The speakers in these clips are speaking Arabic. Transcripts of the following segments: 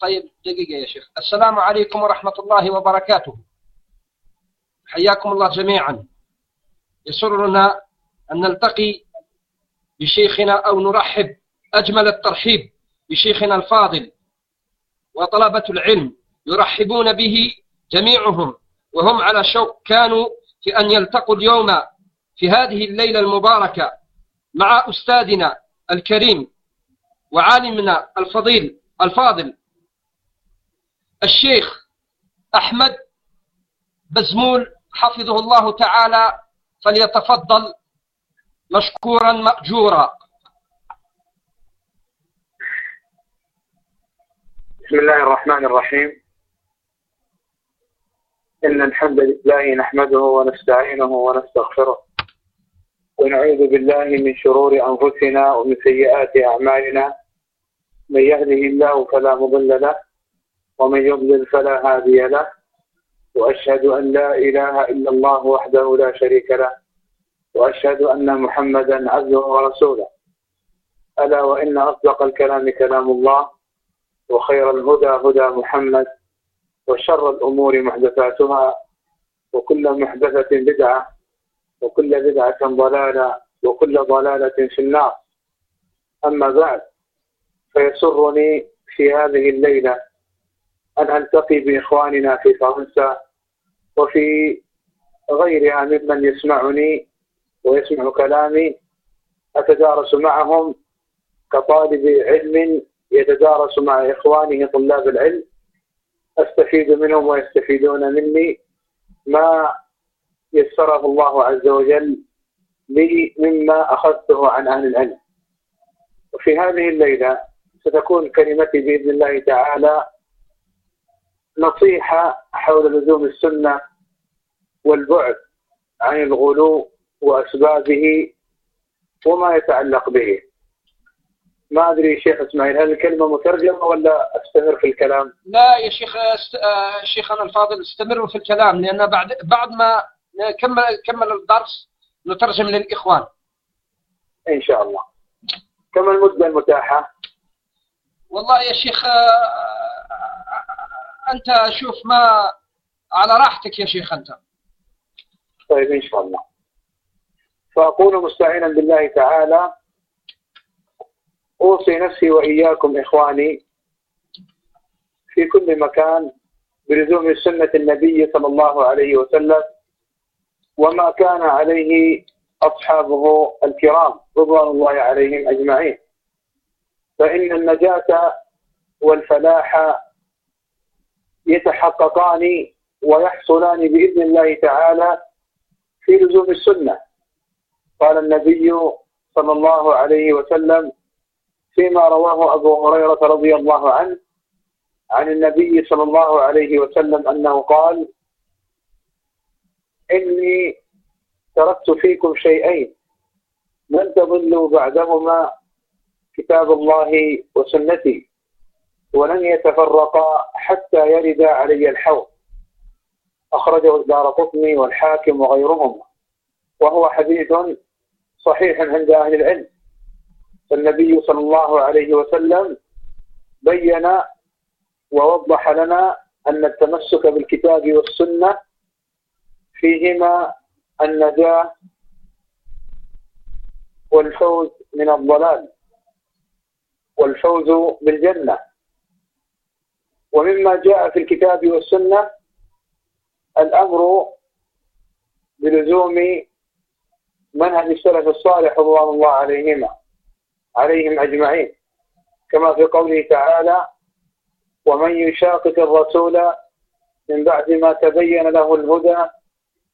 طيب دقيقة يا شيخ. السلام عليكم ورحمة الله وبركاته. حياكم الله جميعا. يسرنا أن نلتقي بشيخنا أو نرحب أجمل الترحيب بشيخنا الفاضل وطلبة العلم يرحبون به جميعهم وهم على شوق كانوا في أن يلتقوا اليوم في هذه الليلة المباركة مع أستاذنا الكريم وعالمنا الفضيل الفاضل الشيخ أحمد بزمول حفظه الله تعالى فليتفضل مشكورا مأجورا. بسم الله الرحمن الرحيم. إن الحمد لله نحمده ونستعينه ونستغفره ونعوذ بالله من شرور أنفسنا ومن سيئات أعمالنا. من يهده الله فلا مضل له ومن يضلل فلا هادي له وأشهد أن لا إله إلا الله وحده لا شريك له وأشهد أن محمدا عبده ورسوله. ألا وإن أصدق الكلام كلام الله وخير الهدى هدى محمد وشر الأمور محدثاتها وكل محدثة بدعة وكل بدعة ضلالة وكل ضلالة في النار. أما بعد فيسرني في هذه الليلة أن ألتقي بإخواننا في فرنسا وفي غيرها ممن يسمعني ويسمع كلامي. أتدارس معهم كطالب علم يتدارس مع إخوانه طلاب العلم. أستفيد منهم ويستفيدون مني. ما يسره الله عز وجل لي مما أخذته عن أهل العلم. وفي هذه الليلة ستكون كلمتي بإذن الله تعالى نصيحة حول لزوم السنة والبعد عن الغلو وأسبابه وما يتعلق به. ما أدري شيخ إسماعيل هل الكلمة مترجمة ولا أستمر في الكلام؟ لا يا شيخ است... آه، شيخنا الفاضل استمروا في الكلام لأن بعد بعد ما كمل كمل الدرس نترجم للإخوان. إن شاء الله. كم المدة المتاحة؟ والله يا شيخ آه، أنت شوف ما على راحتك يا شيخ أنت. طيب إن شاء الله. فأقول مستعينا بالله تعالى. أوصي نفسي وإياكم إخواني في كل مكان بلزوم سنة النبي صلى الله عليه وسلم وما كان عليه أصحابه الكرام رضوان الله عليهم أجمعين. فإن النجاة والفلاح يتحققان ويحصلان بإذن الله تعالى في لزوم السنة. قال النبي صلى الله عليه وسلم فيما رواه أبو هريرة رضي الله عنه عن النبي صلى الله عليه وسلم أنه قال إني تركت فيكم شيئين لن تضلوا بعدهما كتاب الله وسنتي ولن يتفرقا حتى يرد علي الحوض. أخرجه الدار قطني والحاكم وغيرهم. وهو حديث صحيح عند أهل العلم. فالنبي صلى الله عليه وسلم بين ووضح لنا أن التمسك بالكتاب والسنة فيهما النجاة والفوز من الضلال والفوز بالجنة. ومما جاء في الكتاب والسنة الأمر بلزوم منهج السلف الصالح رضوان الله عليهما عليهم أجمعين. كما في قوله تعالى ومن يشاقق الرسول من بعد ما تبين له الهدى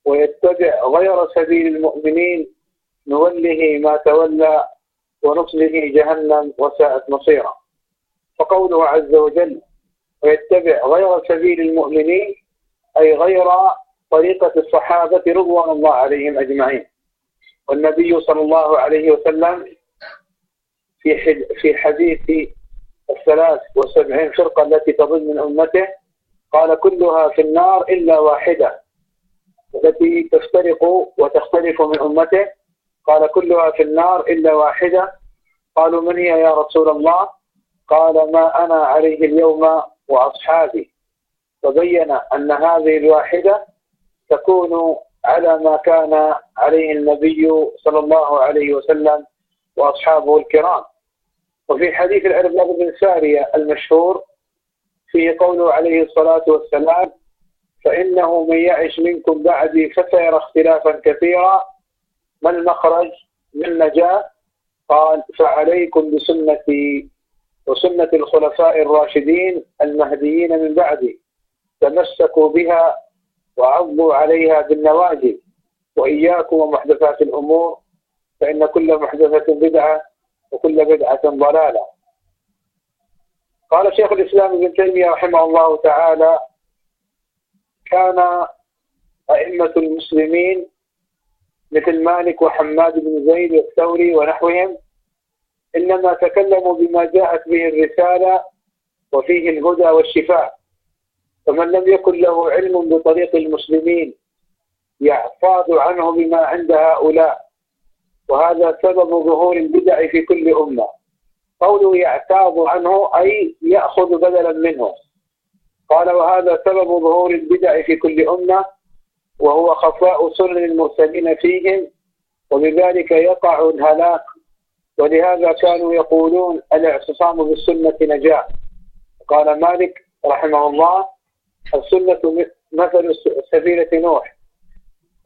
ويتبع غير سبيل المؤمنين نوله ما تولى ونصله جهنم وساءت مصيرا. فقوله عز وجل ويتبع غير سبيل المؤمنين أي غير طريقة الصحابة رضوان الله عليهم أجمعين. والنبي صلى الله عليه وسلم في في حديث الثلاث وسبعين فرقة التي تضل من أمته قال كلها في النار إلا واحدة التي تفترق وتختلف من أمته. قال كلها في النار إلا واحدة. قالوا من هي يا رسول الله؟ قال ما أنا عليه اليوم وأصحابه. وبين أن هذه الواحدة تكون على ما كان عليه النبي صلى الله عليه وسلم وأصحابه الكرام. وفي حديث العرب بن سارية المشهور فيه قوله عليه الصلاة والسلام فإنه من يعش منكم بعدي فسيرى اختلافا كثيرا. ما المخرج؟ من نجاة قال فعليكم بسنتي وسنة الخلفاء الراشدين المهديين من بعدي. تمسكوا بها وعضوا عليها بالنواجذ. وإياكم ومحدثات الأمور فإن كل محدثة بدعة وكل بدعة ضلالة. قال شيخ الإسلام ابن تيمية رحمه الله تعالى كان أئمة المسلمين مثل مالك وحماد بن زيد والثوري ونحوهم إنما تكلموا بما جاءت به الرسالة وفيه الهدى والشفاء. فمن لم يكن له علم بطريق المسلمين يحفاظ عنه بما عند هؤلاء. وهذا سبب ظهور البدع في كل أمة. قوله يعتاض عنه أي يأخذ بدلا منه. قال وهذا سبب ظهور البدع في كل أمة وهو خفاء سر المرسلين فيهم وبذلك يقع الهلاك. ولهذا كانوا يقولون الاعتصام بالسنة نجاة. قال مالك رحمه الله السنة مثل سفينة نوح.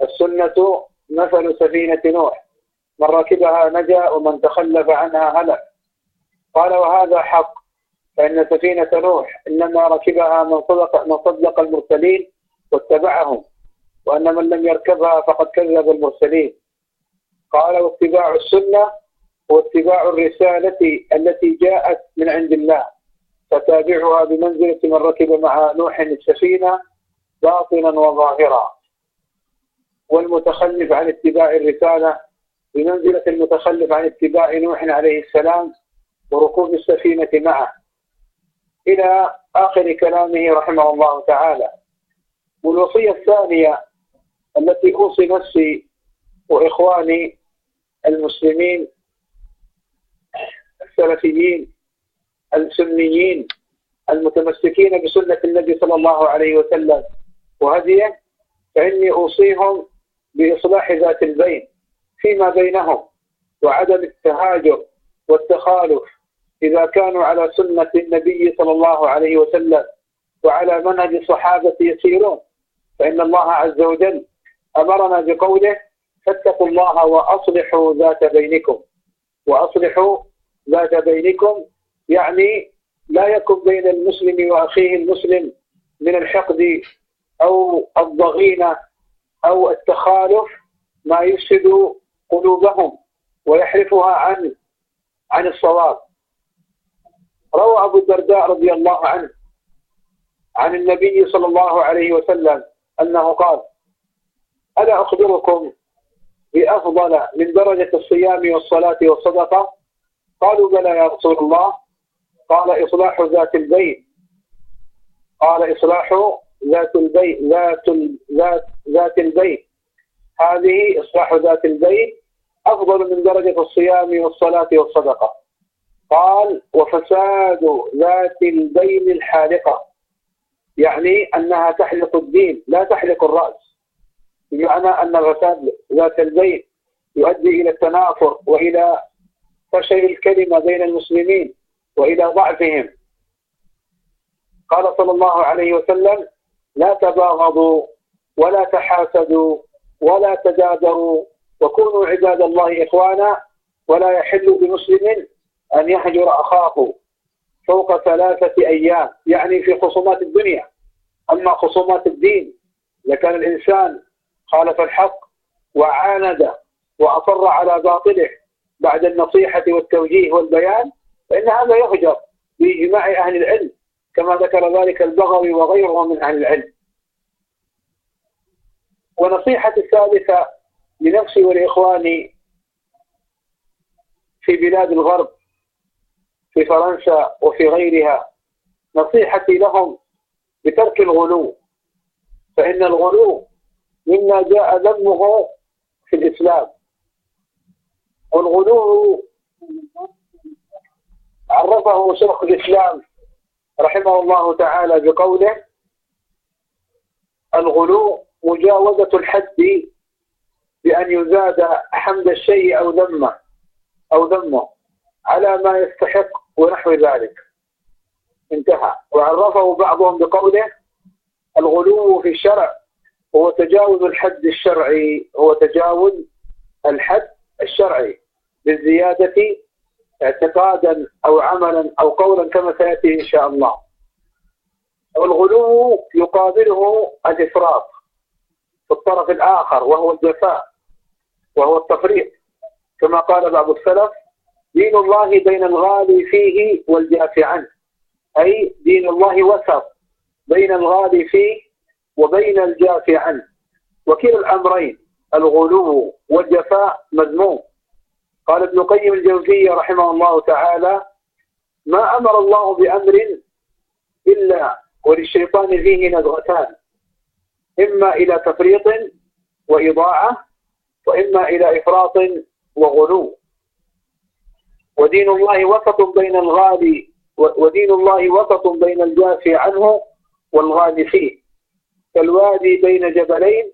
السنة مثل سفينة نوح. من ركبها نجا ومن تخلف عنها هلك. قال وهذا حق فإن سفينة نوح إنما ركبها من صدق, من صدق المرسلين واتبعهم وأن من لم يركبها فقد كذب المرسلين. قال واتباع السنة واتباع الرسالة التي جاءت من عند الله فتابعها بمنزلة من ركب مع نوح السفينة باطنا وظاهرا. والمتخلف عن اتباع الرسالة بمنزلة المتخلف عن اتباع نوح عليه السلام وركوب السفينة معه. إلى آخر كلامه رحمه الله تعالى. والوصية الثانية التي أوصي نفسي وإخواني المسلمين السلفيين السنيين المتمسكين بسنة النبي صلى الله عليه وسلم. وهديه فإني أوصيهم بإصلاح ذات البين فيما بينهم وعدم التهاجر والتخالف إذا كانوا على سنة النبي صلى الله عليه وسلم وعلى منهج الصحابة يسيرون. فإن الله عز وجل أمرنا بقوله فاتقوا الله وأصلحوا ذات بينكم وأصلحوا ذات بينكم يعني لا يكن بين المسلم وأخيه المسلم من الحقد أو الضغينة أو التخالف ما يفسد قلوبهم ويحرفها عن عن الصواب. روى أبو الدرداء رضي الله عنه عن النبي صلى الله عليه وسلم أنه قال ألا أخبركم بأفضل من درجة الصيام والصلاة والصدقة؟ قالوا بلى يا رسول الله. قال إصلاح ذات البيت. قال إصلاح ذات البيت ذات ذات ذات البيت. هذه إصلاح ذات البيت أفضل من درجة الصيام والصلاة والصدقة. قال وفساد ذات البين الحالقة. يعني أنها تحلق الدين لا تحلق الرأس. بمعنى أن الفساد ذات البين يؤدي إلى التنافر وإلى فشل الكلمة بين المسلمين وإلى ضعفهم قال صلى الله عليه وسلم لا تباغضوا ولا تحاسدوا ولا تجادروا وكونوا عباد الله إخوانا ولا يحل بمسلم أن يحجر أخاه فوق ثلاثة أيام. يعني في خصومات الدنيا. أما خصومات الدين لكان الإنسان خالف الحق وعاند وأصر على باطله. بعد النصيحة والتوجيه والبيان فإن هذا يهجر بإجماع أهل العلم كما ذكر ذلك البغوي وغيره من أهل العلم. ونصيحة الثالثة لنفسي ولإخواني في بلاد الغرب في فرنسا وفي غيرها نصيحتي لهم بترك الغلو فإن الغلو مما جاء ذمه في الإسلام. والغلو عرفه شيخ الإسلام رحمه الله تعالى بقوله الغلو مجاوزة الحد بأن يزاد حمد الشيء أو ذمة أو ذمة على ما يستحق ونحو ذلك. انتهى. وعرفه بعضهم بقوله الغلو في الشرع هو تجاوز الحد الشرعي هو تجاوز الحد الشرعي بالزيادة اعتقادا أو عملا أو قولا كما سيأتي إن شاء الله. والغلو يقابله الإفراط في الطرف الآخر وهو الجفاء وهو التفريط. كما قال بعض السلف دين الله بين الغالي فيه والجاف عنه. أي دين الله وسط بين الغالي فيه وبين الجاف عنه. وكلا الأمرين. الغلو والجفاء مذموم. قال ابن قيم الجوزية رحمه الله تعالى ما أمر الله بأمر إلا وللشيطان فيه نزغتان إما إلى تفريط وإضاعة وإما إلى إفراط وغلو. ودين الله وسط بين الغالي ودين الله وسط بين الجافي عنه والغالي فيه. كالوادي بين جبلين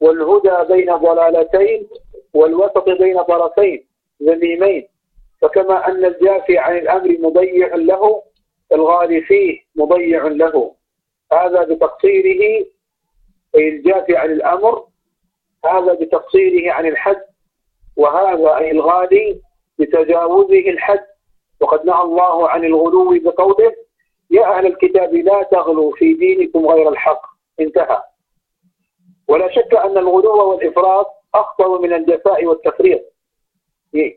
والهدى بين ضلالتين والوسط بين طرفين ذميمين. فكما أن الجافي عن الأمر مضيع له الغالي فيه مضيع له. هذا بتقصيره أي الجافي عن الأمر هذا بتقصيره عن الحد وهذا أي الغالي بتجاوزه الحد. وقد نهى الله عن الغلو بقوله يا أهل الكتاب لا تغلوا في دينكم غير الحق. انتهى. ولا شك أن الغلو والإفراط أخطر من الجفاء والتفريط.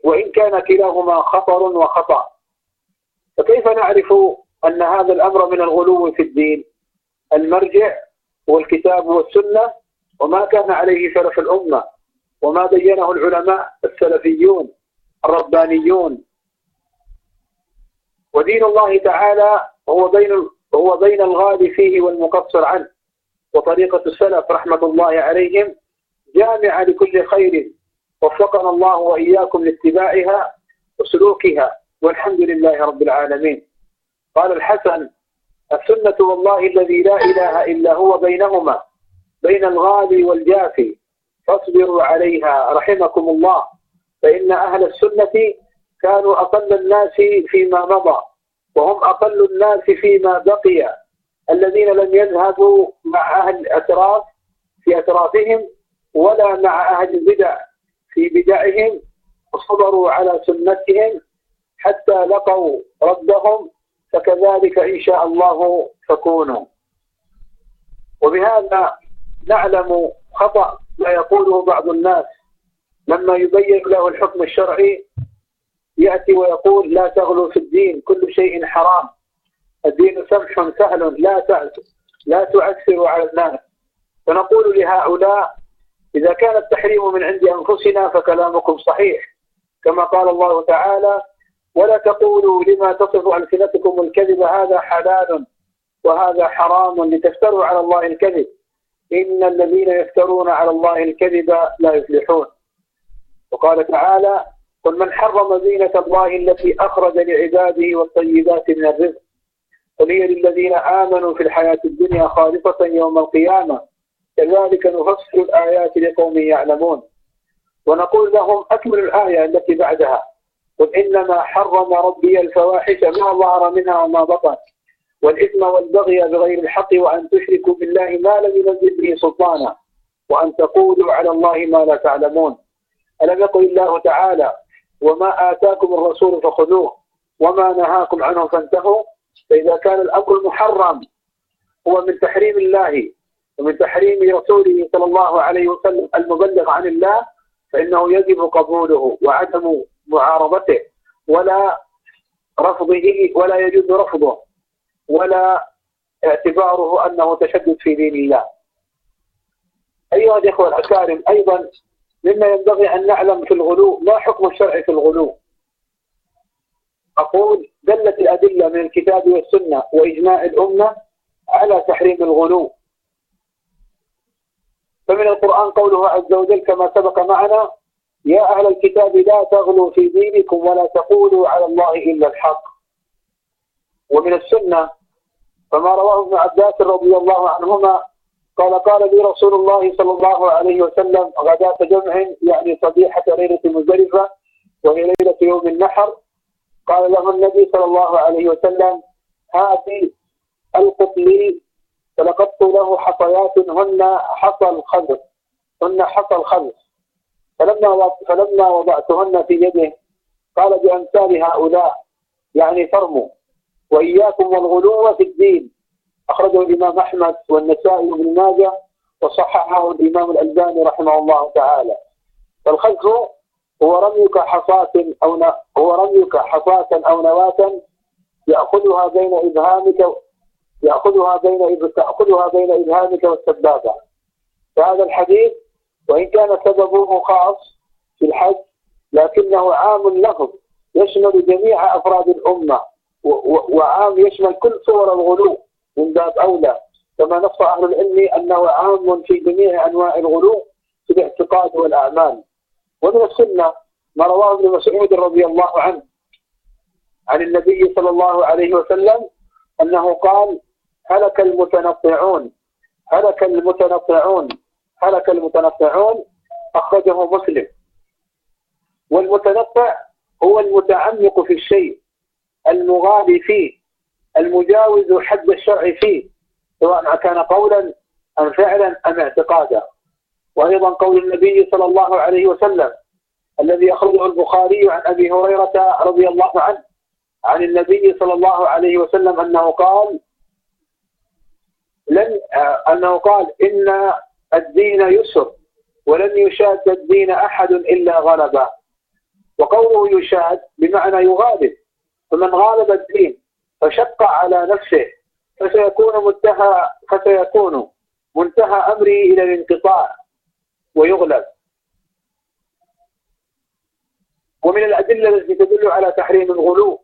وإن كان كلاهما خطر وخطأ. فكيف نعرف أن هذا الأمر من الغلو في الدين؟ المرجع والكتاب والسنة وما كان عليه سلف الأمة وما بينه العلماء السلفيون الربانيون. ودين الله تعالى هو بين هو بين الغالي فيه والمقصر عنه. وطريقة السلف رحمة الله عليهم جامعة لكل خير. وفقنا الله وإياكم لاتباعها وسلوكها والحمد لله رب العالمين. قال الحسن السنة والله الذي لا إله إلا هو بينهما بين الغالي والجافي فاصبروا عليها رحمكم الله. فإن أهل السنة كانوا أقل الناس فيما مضى وهم أقل الناس فيما بقي. الذين لم يذهبوا مع أهل الأتراف في أترافهم ولا مع أهل البدع في بدعهم وصبروا على سنتهم حتى لقوا ربهم فكذلك إن شاء الله تكونوا. وبهذا نعلم خطأ ما يقوله بعض الناس لما يبين له الحكم الشرعي يأتي ويقول لا تغلو في الدين كل شيء حرام. الدين سمح سهل لا لا تعسر على الناس. فنقول لهؤلاء إذا كان التحريم من عند أنفسنا فكلامكم صحيح كما قال الله تعالى ولا تقولوا لما تصف ألسنتكم الكذب هذا حلال وهذا حرام لتفتروا على الله الكذب. إن الذين يفترون على الله الكذب لا يفلحون. وقال تعالى قل من حرم زينة الله التي أخرج لعباده والطيبات من الرزق ولي للذين آمنوا في الحياة الدنيا خالصة يوم القيامة. كذلك نفصل الآيات لقوم يعلمون. ونقول لهم أكمل الآية التي بعدها. قل إنما حرم ربي الفواحش ما ظهر منها وما بطن. والإثم والبغي بغير الحق وأن تشركوا بالله ما لم ينزل به سلطانا. وأن تقولوا على الله ما لا تعلمون. ألم يقل الله تعالى وما آتاكم الرسول فخذوه. وما نهاكم عنه فانتهوا. فإذا كان الأكل محرم هو من تحريم الله ومن تحريم رسوله صلى الله عليه وسلم المبلغ عن الله فإنه يجب قبوله وعدم معارضته ولا رفضه ولا يجوز رفضه ولا اعتباره أنه تشدد في دين الله. أيها الإخوة الأكارم أيضا مما ينبغي أن نعلم في الغلو ما حكم الشرع في الغلو؟ أقول دلت الأدلة من الكتاب والسنة وإجماع الأمة على تحريم الغلو. فمن القرآن قوله عز وجل كما سبق معنا يا أهل الكتاب لا تغلوا في دينكم ولا تقولوا على الله إلا الحق. ومن السنة فما رواه ابن عباس رضي الله عنهما قال قال لي رسول الله صلى الله عليه وسلم غداة جمع يعني صبيحة ليلة مزدلفة وهي ليلة يوم النحر قال له النبي صلى الله عليه وسلم هاتي القط لي فلقدت له حصيات هن حصى الخضر هن حصى الخضر فلما فلما وضعتهن في يده قال بأمثال هؤلاء يعني فرموا وإياكم والغلو في الدين. أخرجه الإمام أحمد والنسائي وابن ماجه وصححه الإمام الألباني رحمه الله تعالى. فالخزر هو رميك حصاة أو هو رميك حصاة أو نواة يأخذها بين إبهامك يأخذها بين تأخذها بين إبهامك والسبابة. فهذا الحديث وإن كان سببه خاص في الحج لكنه عام لهم يشمل جميع أفراد الأمة وعام يشمل كل صور الغلو من باب أولى. كما نص أهل العلم أنه عام في جميع أنواع الغلو في الاعتقاد والأعمال. ومن السنة ما رواه ابن مسعود رضي الله عنه. عن النبي صلى الله عليه وسلم أنه قال هلك المتنطعون هلك المتنطعون هلك المتنطعون أخرجه مسلم. والمتنطع هو المتعمق في الشيء المغالي فيه المجاوز حد الشرع فيه سواء كان قولا أم فعلا أم اعتقادا. وأيضا قول النبي صلى الله عليه وسلم الذي أخرجه البخاري عن أبي هريرة رضي الله عنه عن النبي صلى الله عليه وسلم أنه قال لن آه، أنه قال إن الدين يسر ولن يشاد الدين أحد إلا غلبه. وقوله يشاد بمعنى يغالب. فمن غالب الدين فشق على نفسه فسيكون منتهى فسيكون منتهى أمره إلى الانقطاع. ويغلب ومن الأدلة التي تدل على تحريم الغلو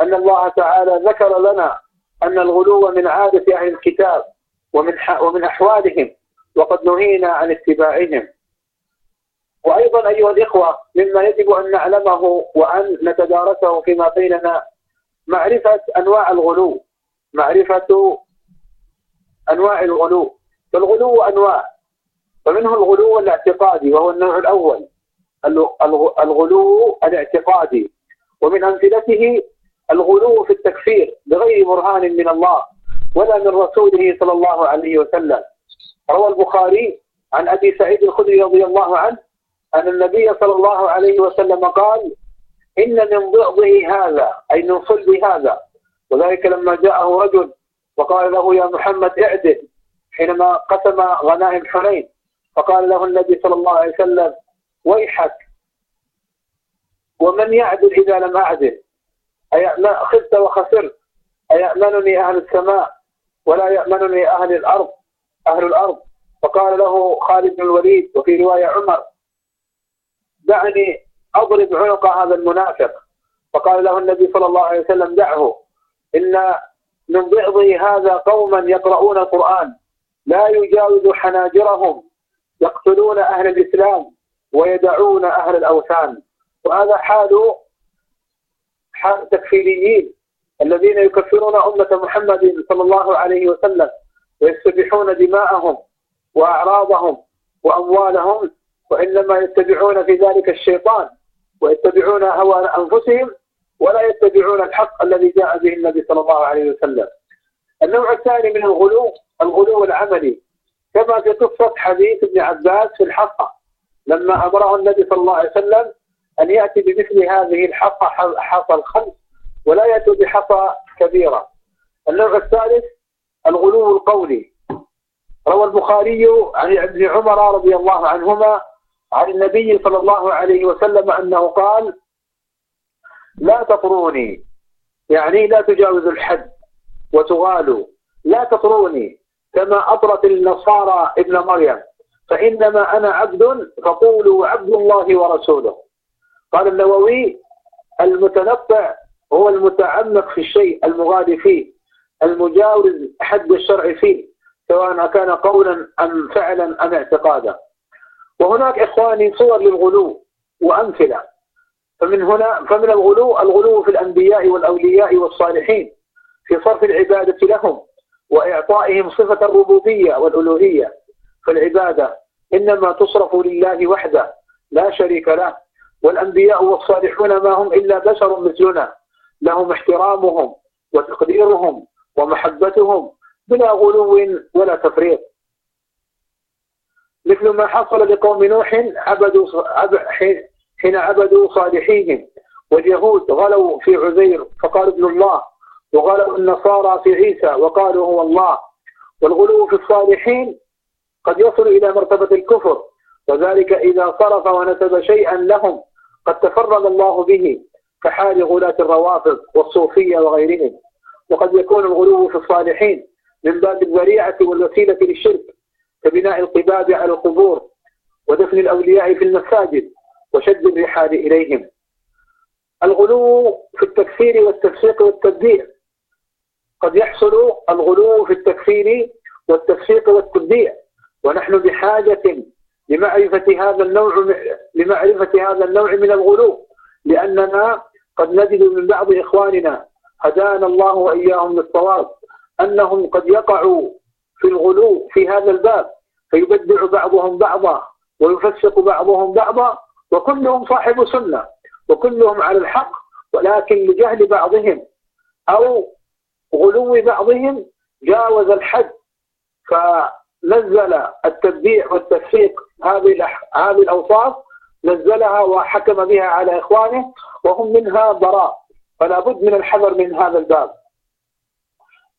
أن الله تعالى ذكر لنا أن الغلو من عادة أهل الكتاب ومن ومن أحوالهم وقد نهينا عن اتباعهم. وأيضا أيها الإخوة مما يجب أن نعلمه وأن نتدارسه فيما بيننا معرفة أنواع الغلو. معرفة أنواع الغلو. فالغلو أنواع. فمنه الغلو الاعتقادي وهو النوع الأول. الغلو الاعتقادي. ومن أمثلته الغلو في التكفير بغير برهان من الله ولا من رسوله صلى الله عليه وسلم. روى البخاري عن أبي سعيد الخدري رضي الله عنه أن النبي صلى الله عليه وسلم قال إن من ضعضه هذا أي من صلب هذا. وذلك لما جاءه رجل وقال له يا محمد اعدل. حينما قسم غنائم حنين فقال له النبي صلى الله عليه وسلم ويحك. ومن يعدل إذا لم أعدل؟ أيأمن خذت وخسرت. أيأمنني أهل السماء؟ ولا يأمنني أهل الأرض؟ أهل الأرض. فقال له خالد بن الوليد وفي رواية عمر دعني أضرب عنق هذا المنافق. فقال له النبي صلى الله عليه وسلم دعه إن من بعض هذا قوما يقرؤون القرآن لا يجاوز حناجرهم. يقتلون أهل الإسلام ويدعون أهل الأوثان. وهذا حال حال التكفيريين الذين يكفرون أمة محمد صلى الله عليه وسلم ويستبيحون دماءهم وأعراضهم وأموالهم وإنما يتبعون في ذلك الشيطان ويتبعون هوى أنفسهم ولا يتبعون الحق الذي جاء به النبي صلى الله عليه وسلم. النوع الثاني من الغلو الغلو العملي. كما في قصة حديث ابن عباس في الحقة لما أمره النبي صلى الله عليه وسلم أن يأتي بمثل هذه الحقة حصى الخمس ولا يأتي بحصى كبيرة. النوع الثالث الغلو القولي. روى البخاري عن ابن عمر رضي الله عنهما عن النبي صلى الله عليه وسلم أنه قال لا تطروني يعني لا تجاوز الحد وتغالوا لا تطروني كما أطرت النصارى ابن مريم فإنما أنا عبد فقولوا عبد الله ورسوله. قال النووي المتنطع هو المتعمق في الشيء المغادي فيه المجاوز حد الشرع فيه سواء كان قولا أم فعلا أم اعتقادا. وهناك إخواني صور للغلو وأمثلة. فمن هنا فمن الغلو الغلو في الأنبياء والأولياء والصالحين في صرف العبادة لهم. وإعطائهم صفة الربوبية والألوهية فالعبادة إنما تصرف لله وحده لا شريك له والأنبياء والصالحون ما هم إلا بشر مثلنا لهم احترامهم وتقديرهم ومحبتهم بلا غلو ولا تفريط. مثل ما حصل لقوم نوح عبدوا حين عبدوا صالحيهم واليهود غلوا في عزير فقال ابن الله وغلب النصارى في عيسى وقالوا هو الله. والغلو في الصالحين قد يصل إلى مرتبة الكفر وذلك إذا صرف ونسب شيئا لهم قد تفرد الله به كحال غلاة الروافض والصوفية وغيرهم. وقد يكون الغلو في الصالحين من باب الذريعة والوسيلة للشرك كبناء القباب على القبور ودفن الأولياء في المساجد وشد الرحال إليهم. الغلو في التكفير والتفسيق والتبديع قد يحصل الغلو في التكفير والتفسيق والتبديع ونحن بحاجة لمعرفة هذا النوع لمعرفة هذا النوع من الغلو لأننا قد نجد من بعض إخواننا هدانا الله وإياهم للصواب أنهم قد يقعوا في الغلو في هذا الباب فيبدع بعضهم بعضا ويفسق بعضهم بعضا وكلهم صاحب سنة وكلهم على الحق ولكن لجهل بعضهم أو غلو بعضهم جاوز الحد فنزل التتبيع والتفريق. هذه هذه الأوصاف نزلها وحكم بها على إخوانه وهم منها براء فلا بد من الحذر من هذا الباب.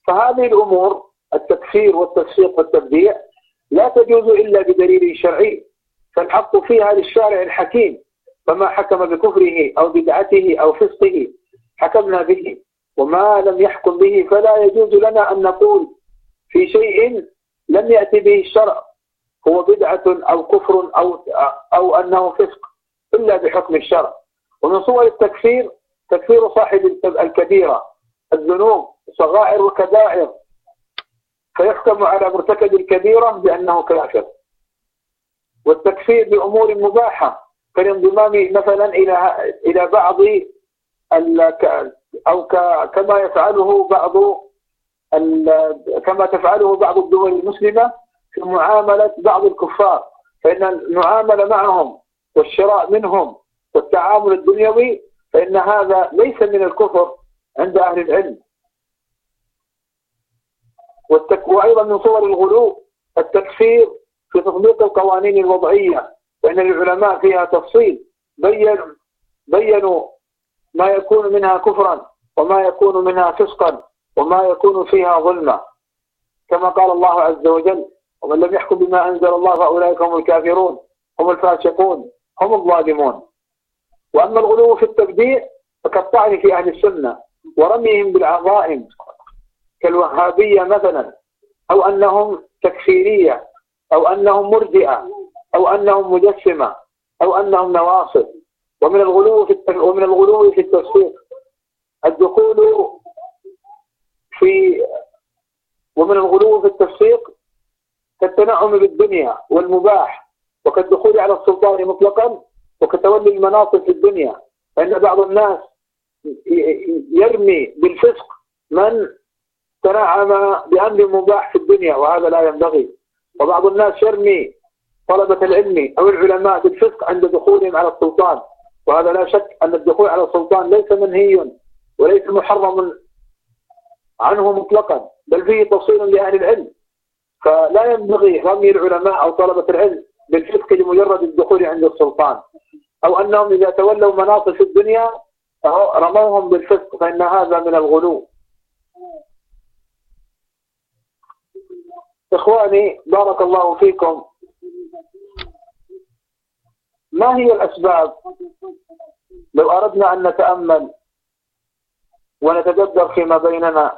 فهذه الأمور التكفير والتفريق والتبديع لا تجوز إلا بدليل شرعي فالحق فيها للشارع الحكيم فما حكم بكفره أو بدعته أو فسقه حكمنا به. وما لم يحكم به فلا يجوز لنا أن نقول في شيء لم يأتي به الشرع. هو بدعة أو كفر أو, أو أنه فسق إلا بحكم الشرع. ومن صور التكفير تكفير صاحب الكبيرة الذنوب صغائر وكبائر فيحكم على مرتكب الكبيرة بأنه كافر. والتكفير بأمور مباحة كالانضمام مثلا إلى إلى بعض أو كما يفعله بعض كما تفعله بعض الدول المسلمة في معاملة بعض الكفار. فإن المعاملة معهم والشراء منهم والتعامل الدنيوي فإن هذا ليس من الكفر عند أهل العلم. وأيضا من صور الغلو التكفير في تطبيق القوانين الوضعية فان العلماء فيها تفصيل بين بينوا ما يكون منها كفرا وما يكون منها فسقا وما يكون فيها ظلما. كما قال الله عز وجل ومن لم يحكم بما أنزل الله فأولئك هم الكافرون هم الفاسقون هم الظالمون. وأما الغلو في التبديع فكالطعن في أهل السنة ورميهم بالعظائم كالوهابية مثلا أو أنهم تكفيرية أو أنهم مرجئة أو أنهم مجسمة أو أنهم نواصل ومن الغلو في ومن الغلو في التفسير الدخول في ومن الغلو في التفسيق كالتنعم بالدنيا والمباح وكالدخول على السلطان مطلقا وكتولي المناصب في الدنيا. فإن بعض الناس يرمي بالفسق من تنعم بأمر مباح في الدنيا وهذا لا ينبغي. وبعض الناس يرمي طلبة العلم أو العلماء بالفسق عند دخولهم على السلطان. وهذا لا شك أن الدخول على السلطان ليس منهي وليس محرم عنه مطلقا بل فيه تفصيل لأهل العلم. فلا ينبغي رمي العلماء أو طلبة العلم بالفسق لمجرد الدخول عند السلطان أو أنهم إذا تولوا مناصب في الدنيا رموهم بالفسق فإن هذا من الغلو. إخواني بارك الله فيكم. ما هي الأسباب؟ لو أردنا أن نتأمل ونتجدر فيما بيننا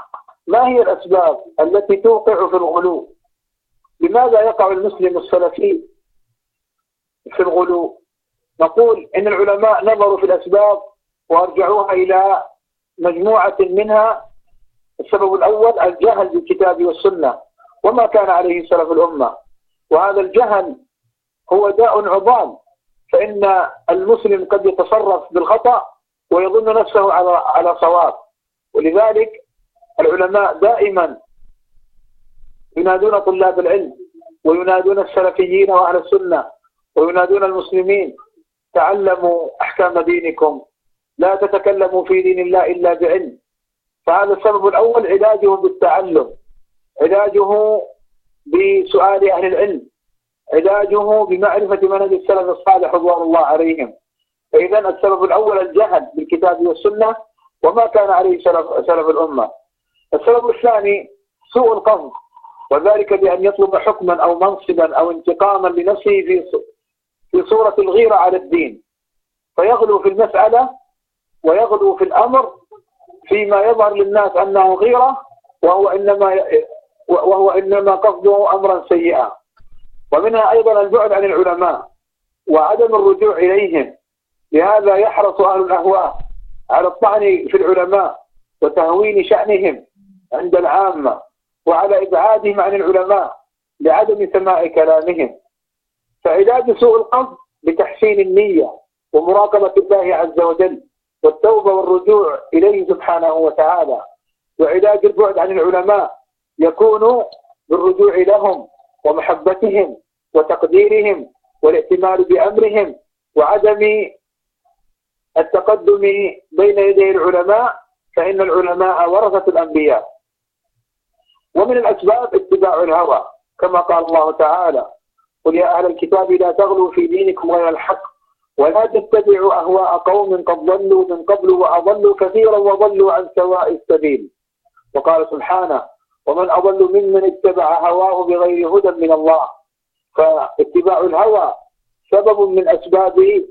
ما هي الأسباب التي توقع في الغلو؟ لماذا يقع المسلم السلفي في الغلو؟ نقول إن العلماء نظروا في الأسباب وأرجعوها إلى مجموعة منها. السبب الأول الجهل بالكتاب والسنة وما كان عليه سلف الأمة وهذا الجهل هو داء عظام. فإن المسلم قد يتصرف بالخطأ ويظن نفسه على على صواب. ولذلك العلماء دائما ينادون طلاب العلم وينادون السلفيين وأهل السنة وينادون المسلمين تعلموا أحكام دينكم لا تتكلموا في دين الله إلا بعلم. فهذا السبب الأول علاجهم بالتعلم علاجه بسؤال أهل العلم. علاجه بمعرفة منهج السلف الصالح رضوان الله عليهم. فإذا السبب الأول الجهل بالكتاب والسنة وما كان عليه سلف, سلف الأمة. السبب الثاني سوء القصد وذلك بأن يطلب حكما أو منصبا أو انتقاما لنفسه في في صورة الغيرة على الدين. فيغلو في المسألة ويغلو في الأمر فيما يظهر للناس أنه غيرة وهو إنما وهو إنما قصده أمرا سيئا. ومنها أيضا البعد عن العلماء وعدم الرجوع إليهم. لهذا يحرص أهل الأهواء على الطعن في العلماء وتهوين شأنهم عند العامة وعلى إبعادهم عن العلماء لعدم سماع كلامهم. فعلاج سوء القصد بتحسين النية ومراقبة الله عز وجل والتوبة والرجوع إليه سبحانه وتعالى. وعلاج البعد عن العلماء يكون بالرجوع لهم ومحبتهم وتقديرهم والاعتماد بأمرهم وعدم التقدم بين يدي العلماء فإن العلماء ورثة الأنبياء. ومن الأسباب اتباع الهوى كما قال الله تعالى قل يا أهل الكتاب لا تغلوا في دينكم غير الحق ولا تتبعوا أهواء قوم قد ضلوا من قبل وأضلوا كثيرا وضلوا عن سواء السبيل. وقال سبحانه ومن أضل ممن اتبع هواه بغير هدى من الله. فاتباع الهوى سبب من أسباب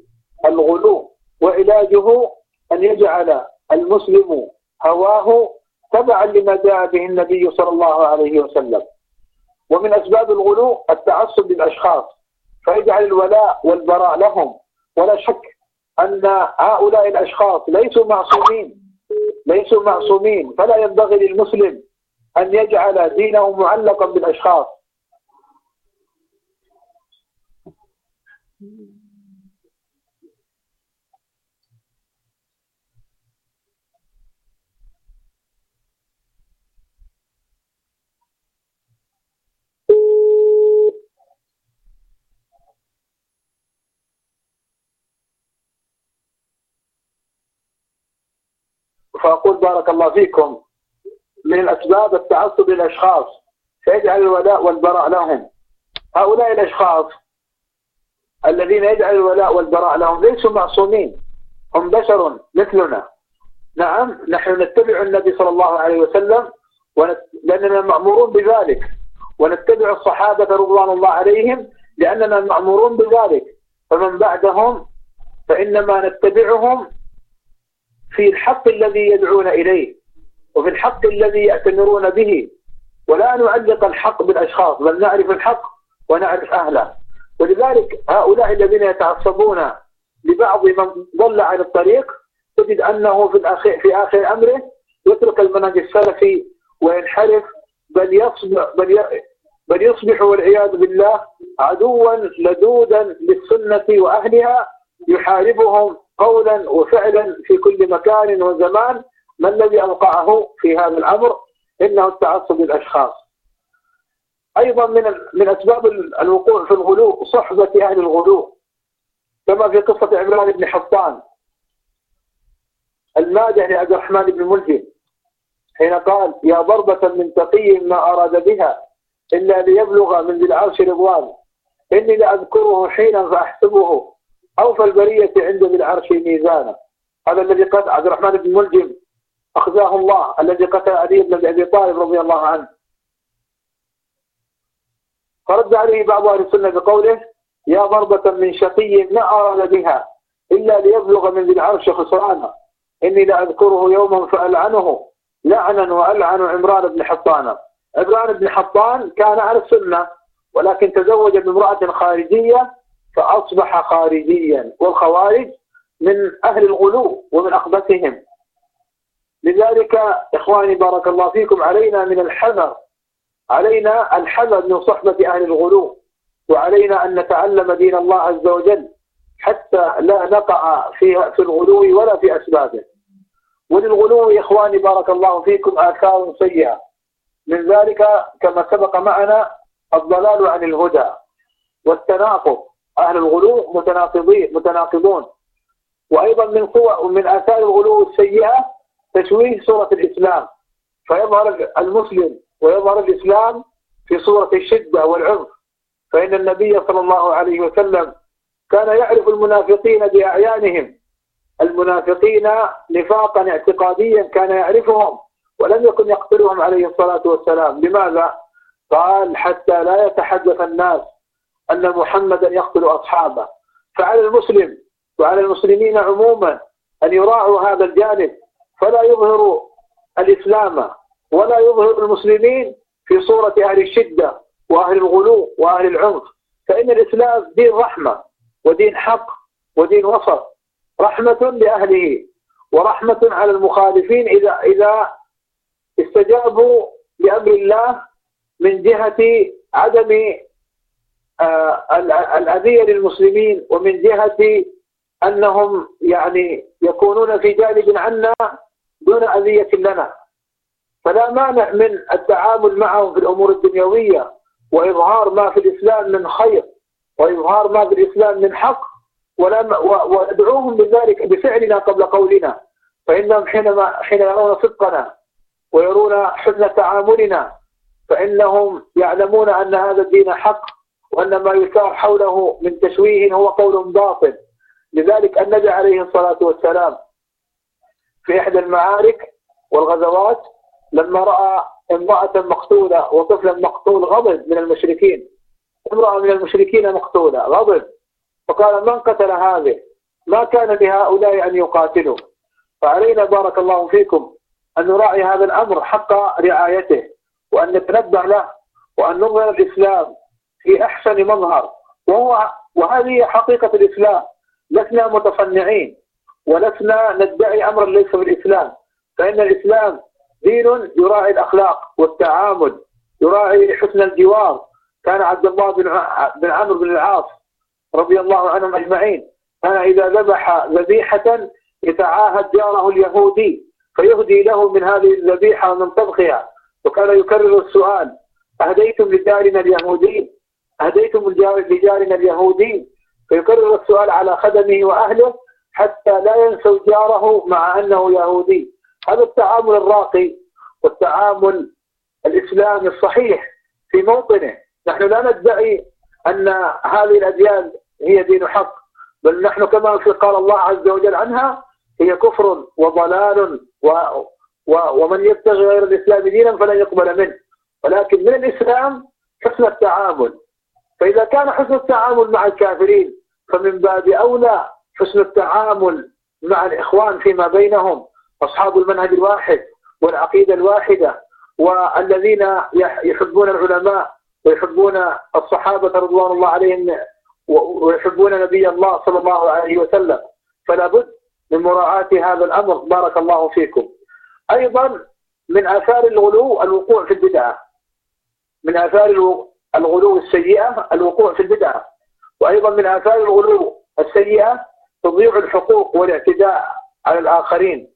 الغلو وعلاجه أن يجعل المسلم هواه تبعا لما جاء به النبي صلى الله عليه وسلم. ومن أسباب الغلو التعصب للأشخاص فيجعل الولاء والبراء لهم. ولا شك أن هؤلاء الأشخاص ليسوا معصومين ليسوا معصومين. فلا ينبغي للمسلم أن يجعل دينه معلقا بالأشخاص. فأقول بارك الله فيكم من أسباب التعصب للأشخاص فيجعل الولاء والبراء لهم. هؤلاء الأشخاص الذين يجعل الولاء والبراء لهم ليسوا معصومين. هم بشر مثلنا. نعم نحن نتبع النبي صلى الله عليه وسلم ونت... لأننا مأمورون بذلك. ونتبع الصحابة رضوان الله عليهم لأننا مأمورون بذلك. فمن بعدهم فإنما نتبعهم في الحق الذي يدعون إليه وفي الحق الذي يأتمرون به. ولا نعلق الحق بالأشخاص بل نعرف الحق ونعرف أهله. ولذلك هؤلاء الذين يتعصبون لبعض من ضل عن الطريق تجد أنه في الأخير في آخر أمره يترك المنهج السلفي وينحرف بل يصبح بل بل يصبح والعياذ بالله عدوا لدودا للسنة وأهلها يحاربهم قولا وفعلا في كل مكان وزمان. ما الذي أوقعه في هذا الأمر؟ إنه التعصب للأشخاص. أيضا من من أسباب الوقوع في الغلو صحبة أهل الغلو كما في قصة عمران بن حطان المادح لعبد الرحمن بن ملجم حين قال يا ضربة من تقي ما أراد بها إلا ليبلغ من ذي العرش رضوان إني لأذكره حينا فأحسبه أوفى البرية عند ذي العرش ميزانا. هذا الذي قتل عبد الرحمن بن ملجم أخزاه الله الذي قتل علي بن أبي طالب رضي الله عنه. فرد عليه بعض أهل السنة بقوله يا ضربة من شقي ما أراد بها إلا ليبلغ من ذي العرش خسرانه إني لأذكره يوما فألعنه لعنا وألعن عمران بن حطان عمران بن حطان كان على السنة ولكن تزوج بامرأة خارجية فأصبح خارجيا والخوارج من أهل الغلو ومن أخبثهم. لذلك إخواني بارك الله فيكم علينا من الحذر علينا الحذر من صحبة أهل الغلو وعلينا أن نتعلم دين الله عز وجل حتى لا نقع في في الغلو ولا في أسبابه. وللغلو يا إخواني بارك الله فيكم آثار سيئة. من ذلك كما سبق معنا الضلال عن الهدى والتناقض. أهل الغلو متناقضين متناقضون. وأيضا من قوى ومن آثار الغلو السيئة تشويه سورة الإسلام. فيظهر المسلم ويظهر الإسلام في صورة الشدة والعرض فإن النبي صلى الله عليه وسلم كان يعرف المنافقين بأعيانهم. المنافقين نفاقا اعتقاديا كان يعرفهم ولم يكن يقتلهم عليه الصلاة والسلام. لماذا؟ قال حتى لا يتحدث الناس أن محمدا يقتل أصحابه. فعلى المسلم وعلى المسلمين عموما أن يراعوا هذا الجانب. فلا يظهروا الإسلام ولا يظهر المسلمين في صورة أهل الشدة وأهل الغلو وأهل العنف فإن الإسلام دين رحمة ودين حق ودين وسط رحمة لأهله ورحمة على المخالفين إذا إذا استجابوا لأمر الله من جهة عدم آه، الأذية للمسلمين ومن جهة أنهم يعني يكونون في جانب عنا دون أذية لنا. فلا مانع من التعامل معهم في الأمور الدنيوية وإظهار ما في الإسلام من خير وإظهار ما في الإسلام من حق وادعوهم بذلك بفعلنا قبل قولنا فإنهم حينما حين يرون صدقنا ويرون حسن تعاملنا فإنهم يعلمون أن هذا الدين حق وأن ما يثار حوله من تشويه هو قول باطل. لذلك النبي عليه الصلاة والسلام في إحدى المعارك والغزوات لما رأى امرأة مقتولة وطفلا مقتول غضب من المشركين. امرأة من المشركين مقتولة غضب. فقال من قتل هذه؟ ما كان لهؤلاء أن يقاتلوا. فعلينا بارك الله فيكم أن نراعي هذا الأمر حق رعايته وأن نتنبه له وأن نظهر الإسلام في أحسن مظهر. وهو وهذه حقيقة الإسلام. لسنا متصنعين ولسنا ندعي أمرا ليس بالإسلام. فإن الإسلام دين يراعي الأخلاق والتعامل يراعي حسن الجوار. كان عبد الله بن عمرو بن العاص رضي الله عنهم أجمعين كان إذا ذبح ذبيحة يتعاهد جاره اليهودي فيهدي له من هذه الذبيحة من طبخها. وكان يكرر السؤال أهديتم لجارنا اليهودي؟ أهديتم لجارنا اليهودي؟ فيكرر السؤال على خدمه وأهله حتى لا ينسوا جاره مع أنه يهودي. هذا التعامل الراقي والتعامل الإسلامي الصحيح في موطنه. نحن لا ندعي أن هذه الأديان هي دين حق بل نحن كما قال الله عز وجل عنها هي كفر وضلال و و ومن يبتغي غير الإسلام دينا فلن يقبل منه. ولكن من الإسلام حسن التعامل. فإذا كان حسن التعامل مع الكافرين فمن باب أولى حسن التعامل مع الإخوان فيما بينهم. أصحاب المنهج الواحد والعقيدة الواحدة والذين يحبون العلماء ويحبون الصحابة رضوان الله عليهم ويحبون نبي الله صلى الله عليه وسلم. فلا بد من مراعاة هذا الأمر. بارك الله فيكم. أيضا من آثار الغلو الوقوع في البدعة. من آثار الغلو السيئة الوقوع في البدعة. وأيضا من آثار الغلو السيئة تضيع الحقوق والاعتداء على الآخرين.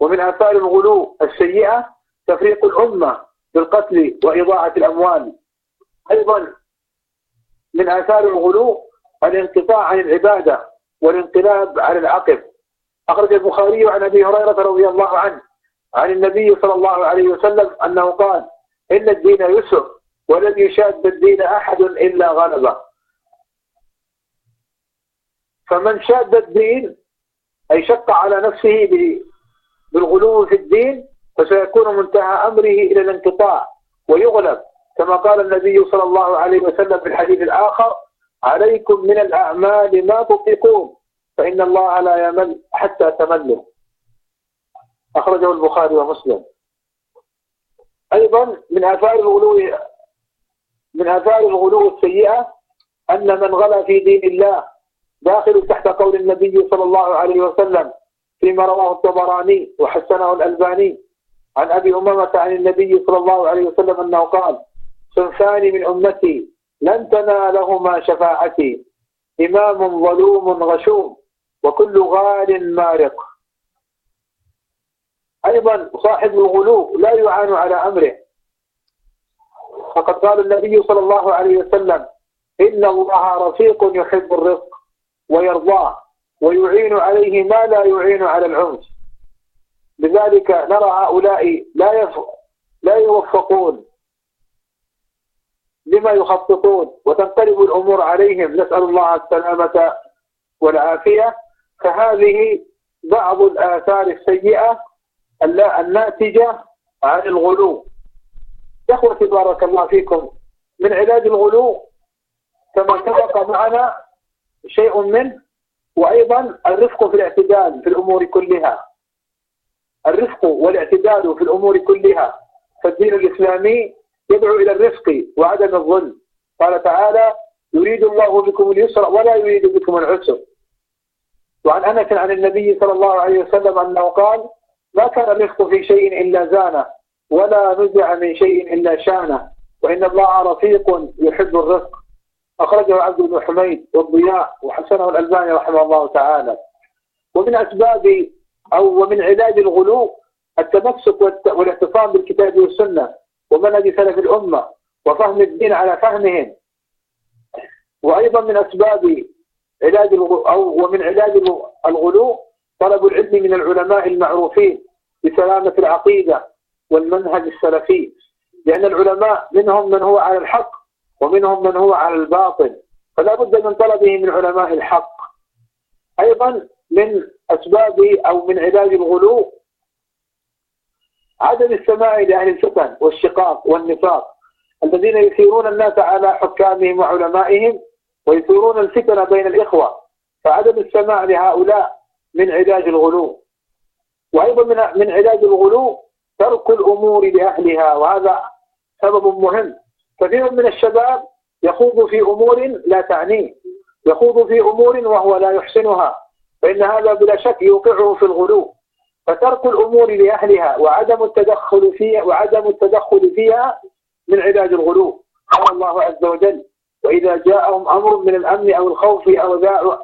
ومن آثار الغلو السيئة تفريق الأمة بالقتل وإضاعة الأموال. أيضا من آثار الغلو الانقطاع عن العبادة والانقلاب على العقب. أخرج البخاري عن أبي هريرة رضي الله عنه عن النبي صلى الله عليه وسلم أنه قال إن الدين يسر ولم يشاد الدين أحد إلا غلبه. فمن شاد الدين أي شق على نفسه بالغلو في الدين فسيكون منتهى أمره إلى الانقطاع ويغلب. كما قال النبي صلى الله عليه وسلم في الحديث الآخر عليكم من الأعمال ما تطيقون فإن الله لا يمل حتى تمله أخرجه البخاري ومسلم. أيضا من آثار الغلو من آثار الغلو السيئة أن من غلا في دين الله داخل تحت قول النبي صلى الله عليه وسلم فيما رواه الطبراني وحسنه الألباني. عن أبي أمامة عن النبي صلى الله عليه وسلم أنه قال صنفان من أمتي لن تنالهما شفاعتي. إمام ظلوم غشوم وكل غال مارق. أيضا صاحب الغلو لا يعان على أمره. فقد قال النبي صلى الله عليه وسلم إن الله رفيق يحب الرزق ويرضاه. ويعين عليه ما لا يعين على العنف. لذلك نرى هؤلاء لا يف... لا يوفقون لما يخططون وتنقلب الأمور عليهم. نسأل الله السلامة والعافية. فهذه بعض الآثار السيئة الناتجة عن الغلو. إخوتي بارك الله فيكم من علاج الغلو كما اتفق معنا شيء منه وأيضا الرفق في الاعتدال في الأمور كلها. الرفق والاعتدال في الأمور كلها. فالدين الإسلامي يدعو إلى الرفق وعدم الظلم. قال تعالى يريد الله بكم اليسر ولا يريد بكم العسر. وعن أنس عن النبي صلى الله عليه وسلم أنه قال ما كان الرفق في شيء إلا زانه ولا نزع من شيء إلا شانه. وإن الله رفيق يحب الرفق. أخرجه عبد بن حميد والضياء وحسنه الألباني رحمه الله تعالى. ومن أسباب أو ومن علاج الغلو التمسك والاعتصام بالكتاب والسنة ومنهج سلف الأمة وفهم الدين على فهمهم. وأيضا من أسباب علاج أو ومن علاج الغلو طلب العلم من العلماء المعروفين بسلامة العقيدة والمنهج السلفي لأن العلماء منهم من هو على الحق ومنهم من هو على الباطل. فلا بد من طلبه من علماء الحق. أيضا من أسباب أو من علاج الغلو عدم السماع لأهل الفتن والشقاق والنفاق الذين يثيرون الناس على حكامهم وعلمائهم ويثيرون الفتن بين الإخوة فعدم السماع لهؤلاء من علاج الغلو. وأيضا من من علاج الغلو ترك الأمور لأهلها وهذا سبب مهم. كثير من الشباب يخوض في أمور لا تعنيه يخوض في أمور وهو لا يحسنها. فإن هذا بلا شك يوقعه في الغلو. فترك الأمور لأهلها وعدم التدخل فيها وعدم التدخل فيها من علاج الغلو. قال الله عز وجل وإذا جاءهم أمر من الأمن أو الخوف أو ذا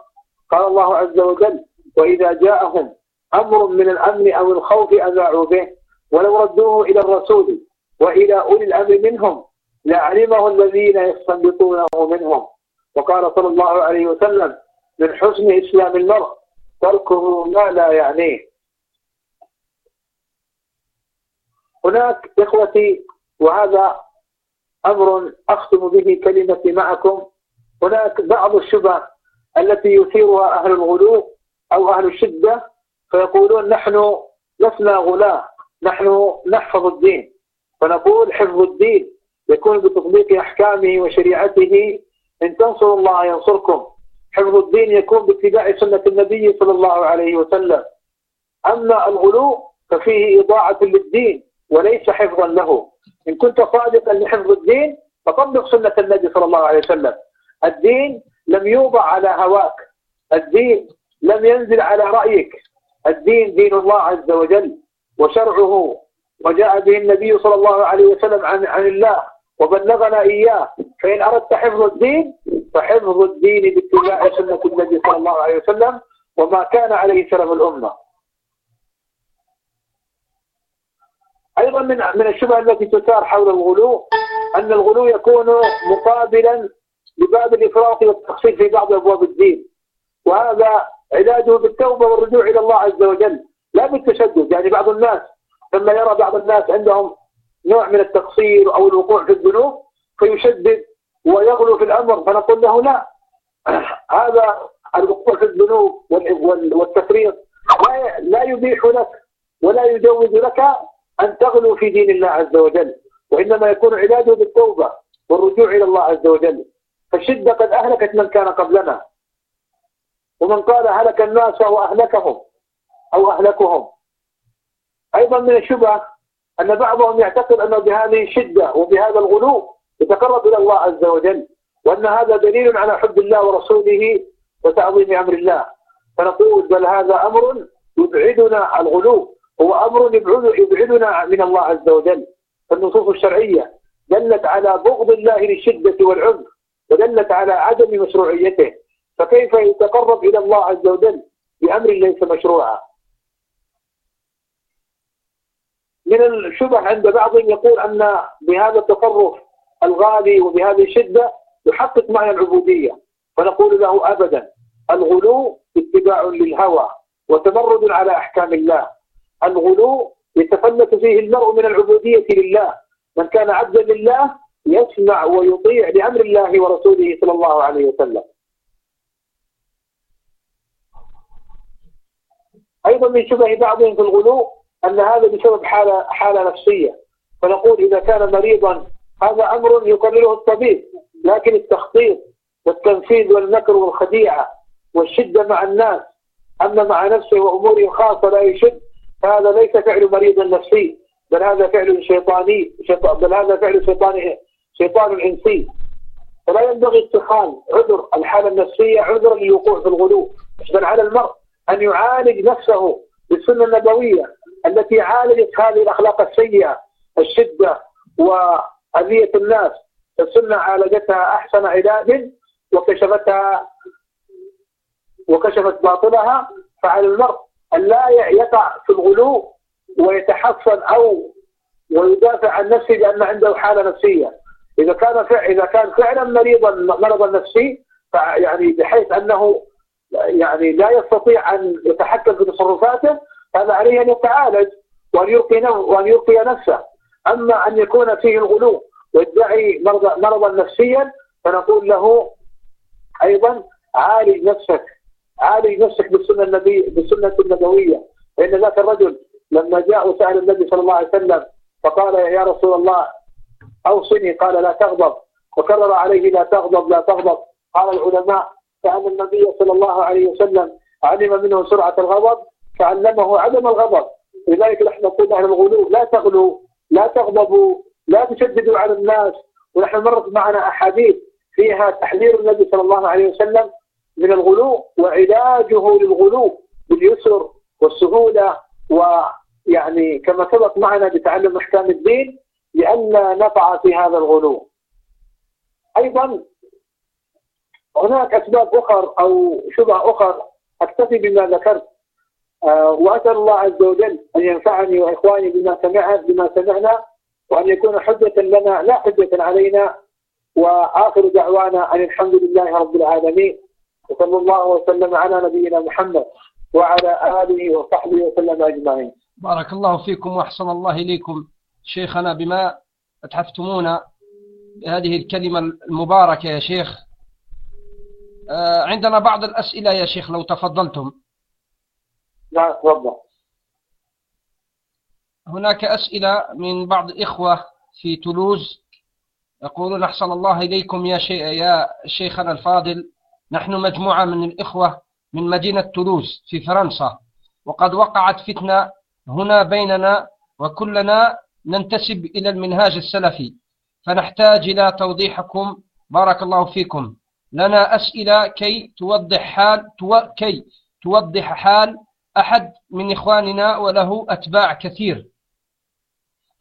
قال الله عز وجل وإذا جاءهم أمر من الأمن أو الخوف أذاعوا به. ولو ردوه إلى الرسول وإلى أولي الأمر منهم لعلمه الذين يستنبطونه منهم. وقال صلى الله عليه وسلم من حسن إسلام المرء تركه ما لا يعنيه. هناك إخوتي وهذا أمر أختم به كلمتي معكم. هناك بعض الشبه التي يثيرها أهل الغلو أو أهل الشدة فيقولون نحن لسنا غلاة نحن نحفظ الدين. فنقول حفظ الدين. يكون بتطبيق أحكامه وشريعته. إن تنصروا الله ينصركم. حفظ الدين يكون باتباع سنة النبي صلى الله عليه وسلم. أما الغلو ففيه إضاعة للدين وليس حفظا له. إن كنت صادقا لحفظ الدين فطبق سنة النبي صلى الله عليه وسلم. الدين لم يوضع على هواك. الدين لم ينزل على رأيك. الدين دين الله عز وجل وشرعه. وجاء به النبي صلى الله عليه وسلم عن, عن الله. وبلغنا إياه فإن أردت حفظ الدين فحفظ الدين باتباع سنة النبي صلى الله عليه وسلم وما كان عليه سلف الأمة. أيضا من من الشبه التي تثار حول الغلو أن الغلو يكون مقابلا لباب الإفراط والتقصير في بعض أبواب الدين. وهذا علاجه بالتوبة والرجوع إلى الله عز وجل لا بالتشدد. يعني بعض الناس لما يرى بعض الناس عندهم نوع من التقصير أو الوقوع في الذنوب فيشدد ويغلو في الأمر فنقول له لا. هذا الوقوع في الذنوب والتفريط. لا يبيح لك ولا يجوز لك أن تغلو في دين الله عز وجل وإنما يكون علاجه بالتوبة والرجوع إلى الله عز وجل. فالشدة قد أهلكت من كان قبلنا. ومن قال هلك الناس أو أهلكهم أو أهلكهم. أيضا من الشبهة أن بعضهم يعتقد أنه بهذه الشدة وبهذا الغلو يتقرب إلى الله عز وجل وأن هذا دليل على حب الله ورسوله وتعظيم أمر الله. فنقول بل هذا أمر يبعدنا الغلو هو أمر يبعدنا من الله عز وجل. فالنصوص الشرعية دلت على بغض الله للشدة والعنف ودلت على عدم مشروعيته. فكيف يتقرب إلى الله عز وجل بأمر ليس مشروعا؟ من الشبه عند بعضهم يقول أن بهذا التصرف الغالي وبهذه الشدة يحقق معنى العبودية. فنقول له أبدا الغلو اتباع للهوى وتمرد على أحكام الله. الغلو يتفلت فيه المرء من العبودية لله. من كان عبدا لله يسمع ويطيع لأمر الله ورسوله صلى الله عليه وسلم. أيضا من شبه بعضهم في الغلو أن هذا بسبب حالة, حالة نفسية. فنقول إذا كان مريضا هذا أمر يقرره الطبيب. لكن التخطيط والتنفيذ والمكر والخديعة والشدة مع الناس أما مع نفسه وأموره الخاصة لا يشد فهذا ليس فعل مريض نفسي بل هذا فعل شيطاني بل هذا فعل شيطاني شيطان إنسي فلا ينبغي اتخاذ عذر الحالة النفسية عذرا للوقوع في الغلو بل على المرء أن يعالج نفسه بالسنة النبوية. التي عالجت هذه الأخلاق السيئة الشدة وأذية الناس. السنة عالجتها أحسن علاج وكشفتها وكشفت باطلها. فعلى المرء أن لا يقع في الغلو ويتحصن أو ويدافع عن نفسه لأن عنده حالة نفسية. إذا كان إذا كان فعلا مريضا مرضا نفسي يعني بحيث أنه يعني لا يستطيع أن يتحكم في تصرفاته هذا عليه أن يتعالج وأن يلقي نفسه. أما أن يكون فيه الغلو ويدعي مرض مرضا نفسيا فنقول له أيضا عالج نفسك. عالج نفسك بالسنة النبي بالسنة النبوية. فإن ذاك الرجل لما جاء وسأل النبي صلى الله عليه وسلم فقال يا رسول الله أوصني. قال لا تغضب. وكرر عليه لا تغضب لا تغضب. قال العلماء فأن النبي صلى الله عليه وسلم علم منه سرعة الغضب فعلمه عدم الغضب. لذلك نحن نقول أهل الغلو لا تغلوا لا تغضبوا لا تشددوا على الناس. ونحن مرت معنا أحاديث فيها تحذير النبي صلى الله عليه وسلم من الغلو وعلاجه للغلو باليسر والسهولة. ويعني كما سبق معنا بتعلم أحكام الدين لئلا نقع في هذا الغلو. أيضا هناك أسباب أخر أو شبه أخر أكتفي بما ذكرت. آه، وأسأل الله عز وجل أن ينفعني وإخواني بما سمعت بما سمعنا وأن يكون حجة لنا لا حجة علينا وآخر دعوانا أن الحمد لله رب العالمين وصلى الله وسلم على نبينا محمد وعلى آله وصحبه وسلم أجمعين. بارك الله فيكم وأحسن الله إليكم. شيخنا بما أتحفتمونا هذه الكلمة المباركة يا شيخ آه، عندنا بعض الأسئلة يا شيخ لو تفضلتم. هناك أسئلة من بعض الإخوة في تولوز. يقولون أحسن الله إليكم يا, شي... يا شيخنا الفاضل. نحن مجموعة من الإخوة من مدينة تولوز في فرنسا. وقد وقعت فتنة هنا بيننا وكلنا ننتسب إلى المنهاج السلفي. فنحتاج إلى توضيحكم. بارك الله فيكم. لنا أسئلة كي توضح حال تو... كي توضح حال أحد من إخواننا وله أتباع كثير.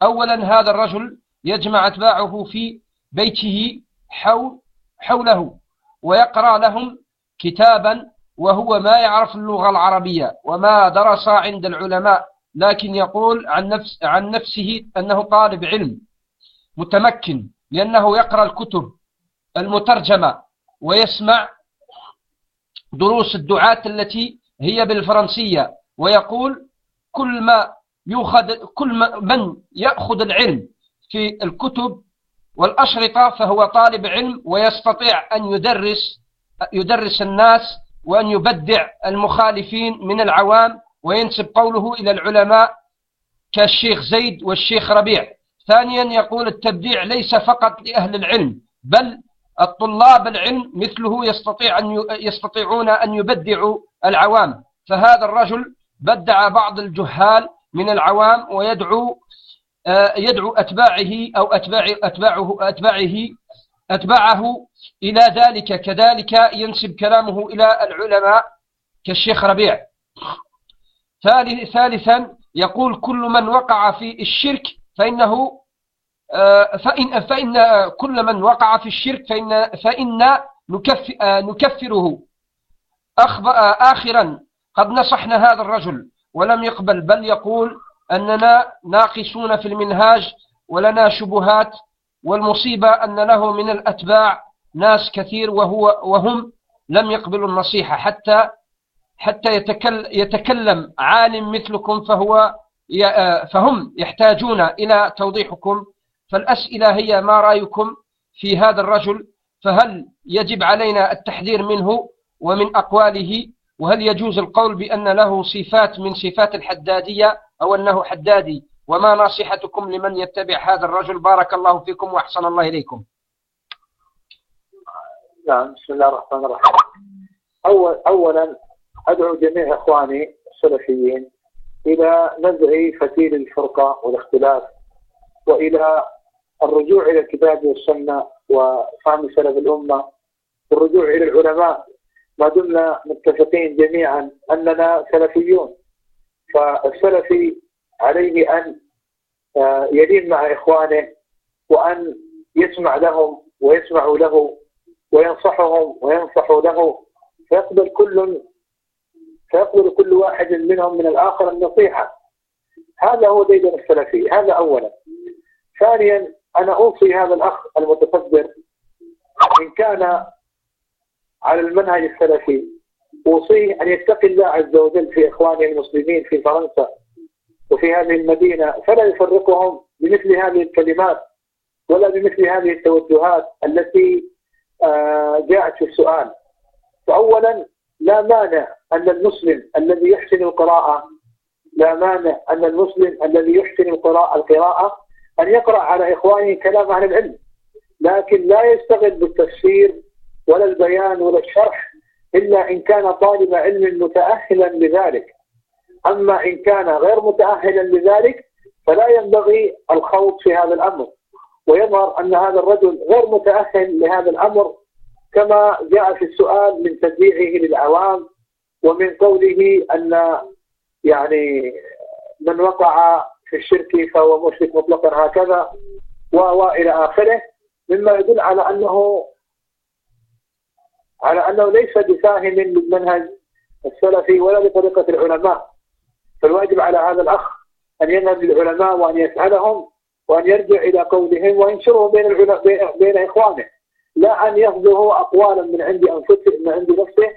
أولا هذا الرجل يجمع أتباعه في بيته حول حوله ويقرأ لهم كتابا وهو ما يعرف اللغة العربية وما درس عند العلماء لكن يقول عن, نفس عن نفسه أنه طالب علم متمكن لأنه يقرأ الكتب المترجمة ويسمع دروس الدعاة التي هي بالفرنسية ويقول كل ما يؤخذ كل ما من يأخذ العلم في الكتب والأشرطة فهو طالب علم ويستطيع أن يدرس يدرس الناس وأن يبدع المخالفين من العوام وينسب قوله إلى العلماء كالشيخ زيد والشيخ ربيع. ثانيا يقول التبديع ليس فقط لأهل العلم بل الطلاب العلم مثله يستطيع أن يستطيعون أن يبدعوا العوام. فهذا الرجل بدع بعض الجهال من العوام ويدعو آه، يدعو أتباعه أو أتباع أتباعه أتباعه أتباعه إلى ذلك كذلك ينسب كلامه إلى العلماء كالشيخ ربيع. ثالثا يقول كل من وقع في الشرك فإنه آه، فإن, فإن آه، كل من وقع في الشرك فإن, فإن نكفره. آه، آخرا قد نصحنا هذا الرجل ولم يقبل بل يقول أننا ناقصون في المنهاج ولنا شبهات والمصيبة أن له من الأتباع ناس كثير وهو وهم لم يقبلوا النصيحة. حتى حتى يتكلم عالم مثلكم فهو آه، فهم يحتاجون إلى توضيحكم. فالأسئلة هي ما رأيكم في هذا الرجل فهل يجب علينا التحذير منه؟ ومن أقواله وهل يجوز القول بأن له صفات من صفات الحدادية أو أنه حدادي؟ وما نصيحتكم لمن يتبع هذا الرجل؟ بارك الله فيكم وأحسن الله إليكم. نعم بسم الله الرحمن الرحيم. أول أولا أدعو جميع إخواني السلفيين إلى نزع فتيل الفرقة والاختلاف وإلى الرجوع إلى الكتاب والسنة وفهم سلف الأمة والرجوع إلى العلماء ما دمنا متفقين جميعا أننا سلفيون. فالسلفي عليه أن آه، يلين مع إخوانه وأن يسمع لهم ويسمع له وينصحهم وينصح له. فيقبل كل فيقبل كل واحد منهم من الآخر النصيحة. هذا هو ديدن السلفي هذا أولا. ثانيا أنا أوصي هذا الأخ المتكبر إن كان على المنهج السلفي. أوصيه أن يتقي الله عز وجل في إخوانه المسلمين في فرنسا وفي هذه المدينة فلا يفرقهم بمثل هذه الكلمات ولا بمثل هذه التوجهات التي آه، جاءت في السؤال. فأولا لا مانع أن المسلم الذي يحسن القراءة لا مانع أن المسلم الذي يحسن القراءة القراءة أن يقرأ على إخوانه كلام أهل العلم. لكن لا يستغل بالتفسير ولا البيان ولا الشرح إلا إن كان طالب علم متأهلا لذلك. أما إن كان غير متأهلا لذلك فلا ينبغي الخوض في هذا الأمر. ويظهر أن هذا الرجل غير متأهل لهذا الأمر كما جاء في السؤال من تبديعه للعوام ومن قوله أن يعني من وقع في الشرك فهو مشرك مطلقا هكذا وإلى آخره مما يدل على أنه على أنه ليس بساهم بالمنهج السلفي ولا بطريقة العلماء. فالواجب على هذا الأخ أن يذهب للعلماء وأن يسألهم وأن يرجع إلى قولهم وينشره بين بين إخوانه. لا أن يأخذه أقوالا من عند أنفسه من عند نفسه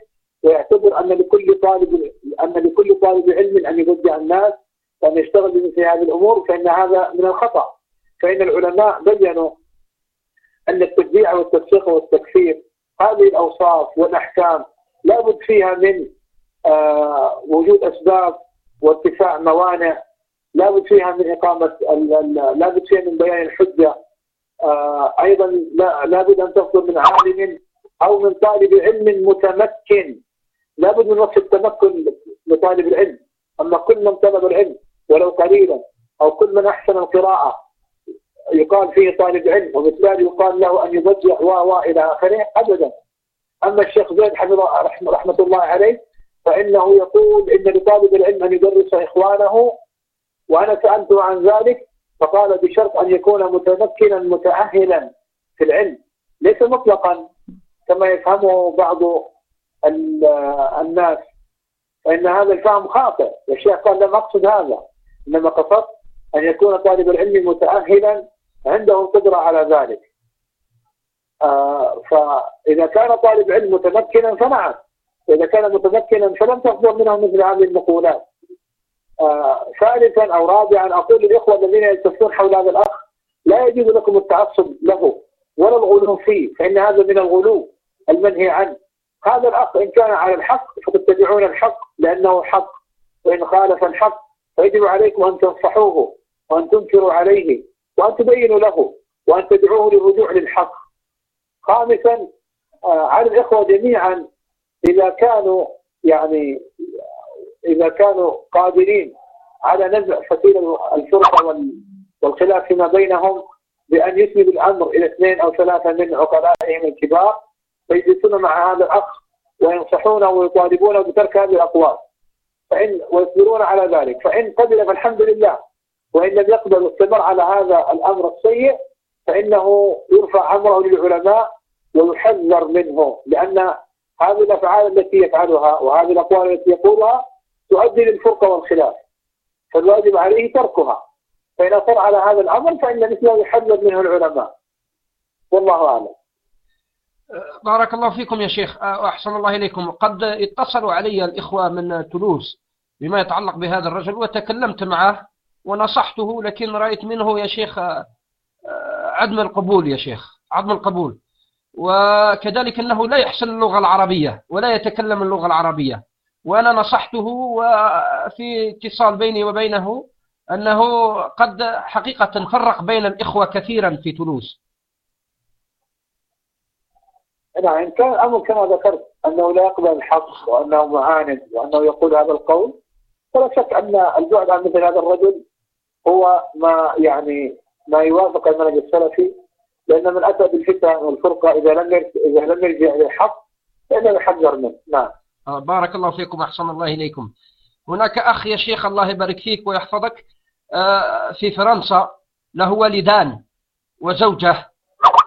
ويعتبر أن لكل طالب أن لكل طالب علم أن يوجه الناس وأن يشتغل بمثل هذه الأمور فإن هذا من الخطأ. فإن العلماء بينوا أن التشجيع والتفسيق والتكفير هذه الأوصاف والأحكام لابد فيها من آه، وجود أسباب وارتفاع موانع لابد فيها من إقامة لابد فيها من بيان الحجة. آه، أيضا لابد أن تصدر من عالم أو من طالب علم متمكن. لابد من وصف التمكن لطالب العلم. أما كل من طلب العلم ولو قليلا أو كل من أحسن القراءة يقال فيه طالب علم وبالتالي يقال له أن يبجح و إلى آخره. أبدا. أما الشيخ زيد حفظه رحمة الله عليه فإنه يقول إن لطالب العلم أن يدرس إخوانه وأنا سألته عن ذلك فقال بشرط أن يكون متمكنا متأهلا في العلم ليس مطلقا كما يفهمه بعض الناس. فإن هذا الفهم خاطئ. الشيخ قال لم أقصد هذا إنما قصدت أن يكون طالب العلم متأهلا عندهم قدرة على ذلك. آه، فإذا كان طالب علم متمكنا فنعم إذا كان متمكنا فلم تصدر منه مثل هذه المقولات. آه، ثالثا أو رابعا أقول للإخوة الذين يلتفون حول هذا الأخ لا يجوز لكم التعصب له ولا الغلو فيه فإن هذا من الغلو المنهي عنه. هذا الأخ إن كان على الحق فتتبعون الحق لأنه حق. وإن خالف الحق فيجب عليكم أن تنصحوه وأن تنكروا عليه. وأن تبين له وأن تدعوه للرجوع للحق. خامسا آه، على الإخوة جميعا إذا كانوا يعني إذا كانوا قادرين على نزع فتيل الفرقة والخلاف فيما بينهم بأن يسند الأمر إلى اثنين أو ثلاثة من عقلائهم الكبار فيجلسون مع هذا الأخ وينصحونه ويطالبونه بترك هذه الأقوال. فإن ويصبرون على ذلك. فإن قبل فالحمد لله وإن لم يقبل الاستمرار على هذا الأمر السيء فإنه يرفع أمره للعلماء ويحذر منه لأن هذه الأفعال التي يفعلها وهذه الأقوال التي يقولها تؤدي للفرقة والخلاف. فالواجب عليه تركها. فإن أصر على هذا الأمر فإن مثله يحذر منه العلماء. والله أعلم. بارك الله فيكم يا شيخ. آه، أحسن الله إليكم. قد اتصلوا علي الإخوة من تولوز بما يتعلق بهذا الرجل وتكلمت معه ونصحته لكن رأيت منه يا شيخ آه، عدم القبول يا شيخ عدم القبول. وكذلك أنه لا يحسن اللغة العربية ولا يتكلم اللغة العربية. وأنا نصحته وفي اتصال بيني وبينه أنه قد حقيقة فرق بين الإخوة كثيرا في تونس نعم إن كان الأمر كما ذكرت أنه لا يقبل الحق وأنه معاند وأنه يقول هذا القول. فلا شك أن البعد عن مثل هذا الرجل هو ما يعني ما يوافق المنهج السلفي لأن من أتى بالفتن والفرقة إذا لم إذا لم يرجع للحق فإنه يحذر منه. نعم. آه، بارك الله فيكم أحسن الله إليكم. هناك أخ يا شيخ الله يبارك فيك ويحفظك آه، في فرنسا له والدان وزوجة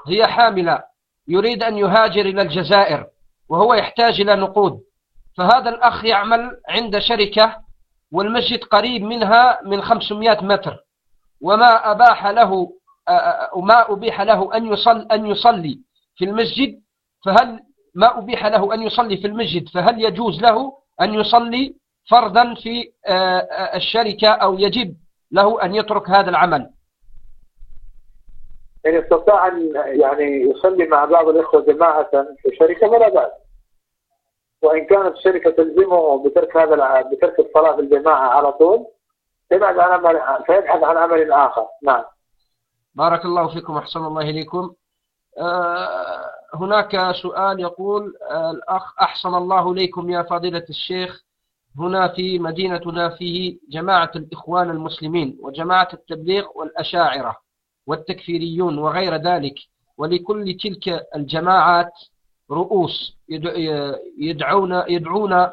هي حاملة يريد أن يهاجر إلى الجزائر وهو يحتاج إلى نقود. فهذا الأخ يعمل عند شركة والمسجد قريب منها من 500 متر. وما أباح له وما أبيح له أن يصل أن يصلي في المسجد فهل ما أبيح له أن يصلي في المسجد فهل يجوز له أن يصلي فردا في الشركة أو يجب له أن يترك هذا العمل؟ يعني إن استطاع أن يعني يصلي مع بعض الإخوة جماعة في الشركة؟ فلا بأس. وإن كانت الشركة تلزمه بترك هذا بترك الصلاة في الجماعة على طول يبعد عن عمل فيبحث عن عمل آخر. نعم. بارك الله فيكم أحسن الله إليكم. هناك سؤال يقول الأخ أحسن الله إليكم يا فضيلة الشيخ. هنا في مدينتنا فيه جماعة الإخوان المسلمين وجماعة التبليغ والأشاعرة والتكفيريون وغير ذلك ولكل تلك الجماعات رؤوس يدعون يدعون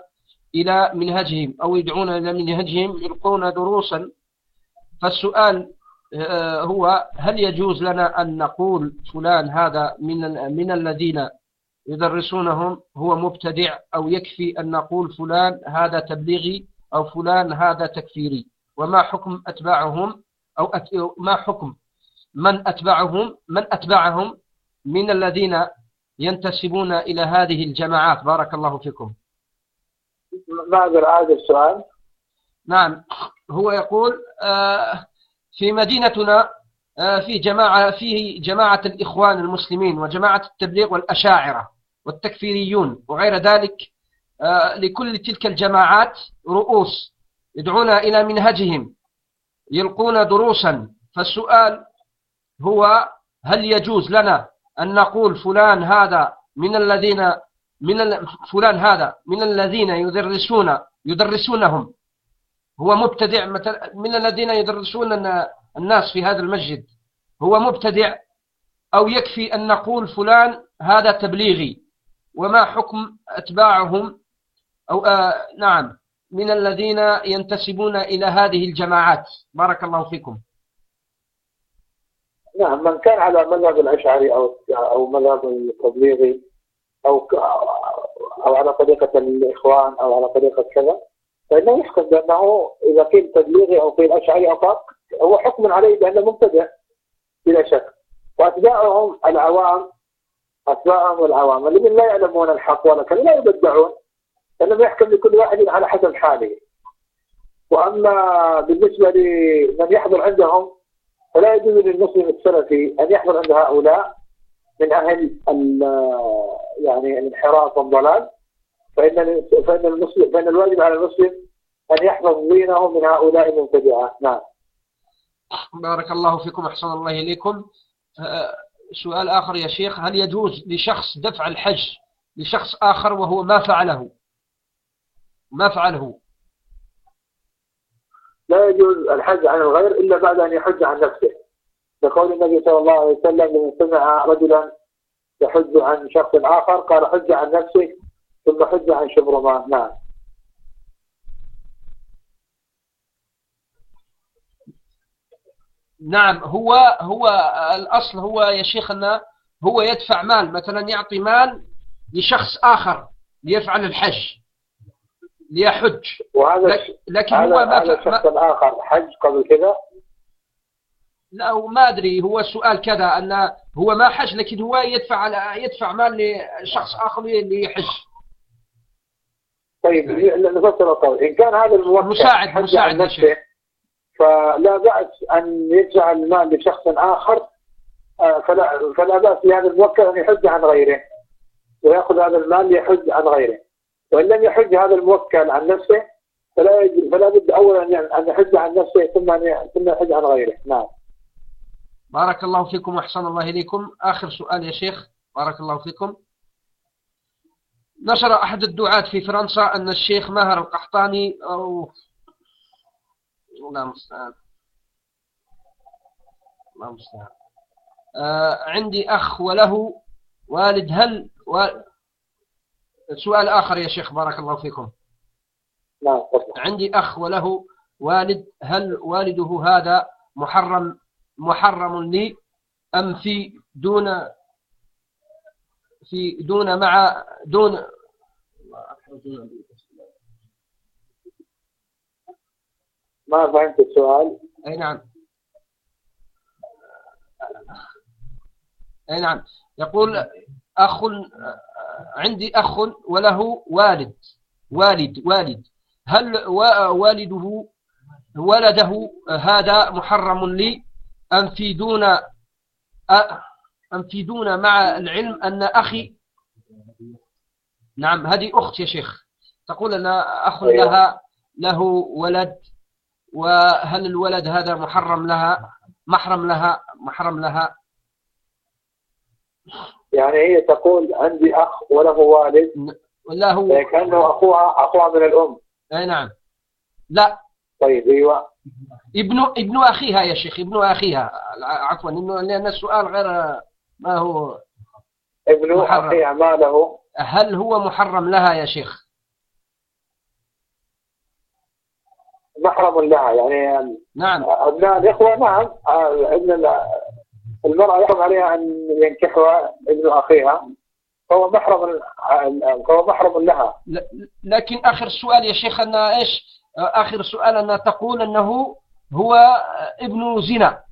إلى منهجهم أو يدعون إلى منهجهم يلقون دروسا. فالسؤال آه، هو هل يجوز لنا أن نقول فلان هذا من من الذين يدرسونهم هو مبتدع أو يكفي أن نقول فلان هذا تبليغي أو فلان هذا تكفيري؟ وما حكم أتباعهم؟ أو ما حكم؟ من أتبعهم من أتبعهم من الذين ينتسبون إلى هذه الجماعات. بارك الله فيكم. معذر السؤال نعم. هو يقول آه، في مدينتنا آه، في جماعة فيه جماعة الإخوان المسلمين وجماعة التبليغ والأشاعرة والتكفيريون وغير ذلك آه، لكل تلك الجماعات رؤوس يدعون إلى منهجهم يلقون دروسا. فالسؤال هو هل يجوز لنا أن نقول فلان هذا من الذين من فلان هذا من الذين يدرسون يدرسونهم. هو مبتدع من الذين يدرسون الناس في هذا المسجد. هو مبتدع أو يكفي أن نقول فلان هذا تبليغي. وما حكم أتباعهم؟ أو آه نعم. من الذين ينتسبون إلى هذه الجماعات. بارك الله فيكم. نعم من كان على مذهب الأشعري أو أو مذهب التبليغي أو أو على طريقة الإخوان أو على طريقة كذا فإنه يحكم بأنه إذا قيل تبليغي أو قيل أشعري أطاق هو حكم عليه بأنه مبتدع بلا شك. وأتباعهم العوام أتباعهم العوام الذين لا يعلمون الحق ولا كذا لا يبدعون انما يحكم لكل واحد على حسب حاله. وأما بالنسبة لمن يحضر عندهم ولا يجوز للمسلم السلفي أن يحضر عند هؤلاء من أهل يعني الانحراف والضلال فإن فإن المسلم فإن الواجب على المسلم أن يحفظ دينه من هؤلاء المبتدعة. نعم. بارك الله فيكم أحسن الله إليكم. أه، سؤال آخر يا شيخ هل يجوز لشخص دفع الحج لشخص آخر وهو ما فعله؟ ما فعله. لا يجوز الحج عن الغير إلا بعد أن يحج عن نفسه. لقول النبي صلى الله عليه وسلم من سمع رجلا يحج عن شخص آخر قال حج عن نفسه ثم حج عن شبرمان نعم نعم هو هو الأصل هو يا شيخنا هو يدفع مال مثلا يعطي مال لشخص آخر ليفعل الحج. ليحج. وهذا لكن هذا هو ما هذا شخص آخر. حج قبل كذا؟ لا ما أدري. هو السؤال كذا أن هو ما حج لكن هو يدفع على يدفع مال لشخص آخر ليحج. طيب يعني نفسر القول إن كان هذا الموكل مساعد مساعد نفسه فلا بأس أن يدفع المال لشخص آخر آه، فلا فلا بأس لهذا الموكل أن يحج عن غيره ويأخذ هذا المال ليحج عن غيره. وإن لم يحج هذا الموكل عن نفسه فلا فلا بد أولا أن يحج عن نفسه ثم أن ثم يحج عن غيره. نعم. بارك الله فيكم وأحسن الله إليكم. آخر سؤال يا شيخ. بارك الله فيكم. نشر أحد الدعاة في فرنسا أن الشيخ ماهر القحطاني أو الله المستعان الله المستعان آه، عندي أخ وله والد هل سؤال آخر يا شيخ بارك الله فيكم. نعم عندي أخ وله والد هل والده هذا محرم محرم لي أم في دون في دون مع دون؟ ما فهمت السؤال؟ أي نعم. أي نعم. يقول أخ عندي أخ وله والد. والد والد. هل والده ولده هذا محرم لي أم في دون أم في دون مع العلم أن أخي نعم هذه أخت يا شيخ. تقول أن أخ لها له ولد وهل الولد هذا محرم لها محرم لها محرم لها؟ يعني هي تقول عندي أخ وله والد لا هو كانه اخوها أخوها من الأم. أي نعم. لا. طيب أيوه. ابن ابن أخيها يا شيخ ابن أخيها. عفوا انه لأن السؤال غير ما هو ابن أخيها ما له؟ هل هو محرم لها يا شيخ؟ محرم لها يعني نعم. أبناء الإخوة نعم. آه، ابن المرأة يحرم عليها أن ينكحها ابن أخيها. فهو محرم فهو محرم لها. لكن آخر سؤال يا شيخ أنا إيش؟ آه، آخر سؤال أنا تقول أنه هو ابن زنا.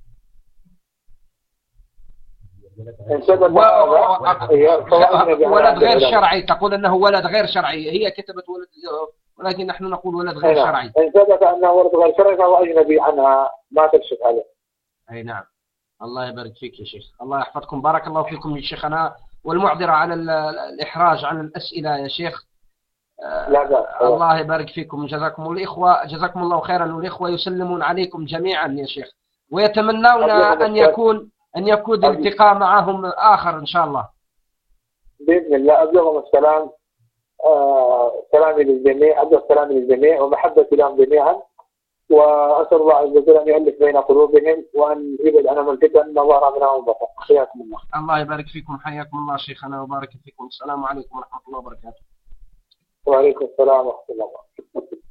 آه، ولد غير شرعي. تقول أنه ولد غير شرعي. هي كتبت ولد ولكن نحن نقول ولد غير نعم. شرعي. إن ثبت أنه ولد غير شرعي فهو أجنبي عنها. ما تكشف عليه. أي نعم. الله يبارك فيك يا شيخ. الله يحفظكم. بارك الله فيكم يا شيخنا. والمعذرة على الإحراج عن الأسئلة يا شيخ. آه، لا لا الله يبارك فيكم. جزاكم الإخوة جزاكم الله خيرا والإخوة يسلمون عليكم جميعا يا شيخ. ويتمنون أن يكون أن يكون التقاء معهم آخر إن شاء الله. بإذن الله. أبلغهم السلام. آه سلامي للجميع. أبلغ سلامي للجميع. ومحبتي لهم جميعا. وأسأل الله عز وجل أن يؤلف بين قلوبهم وأن يبعد عنهم الفتن ما ظهر منها وما حياكم الله. الله يبارك فيكم حياكم الله شيخنا وبارك فيكم السلام عليكم ورحمة الله وبركاته. وعليكم السلام ورحمة الله وبركاته.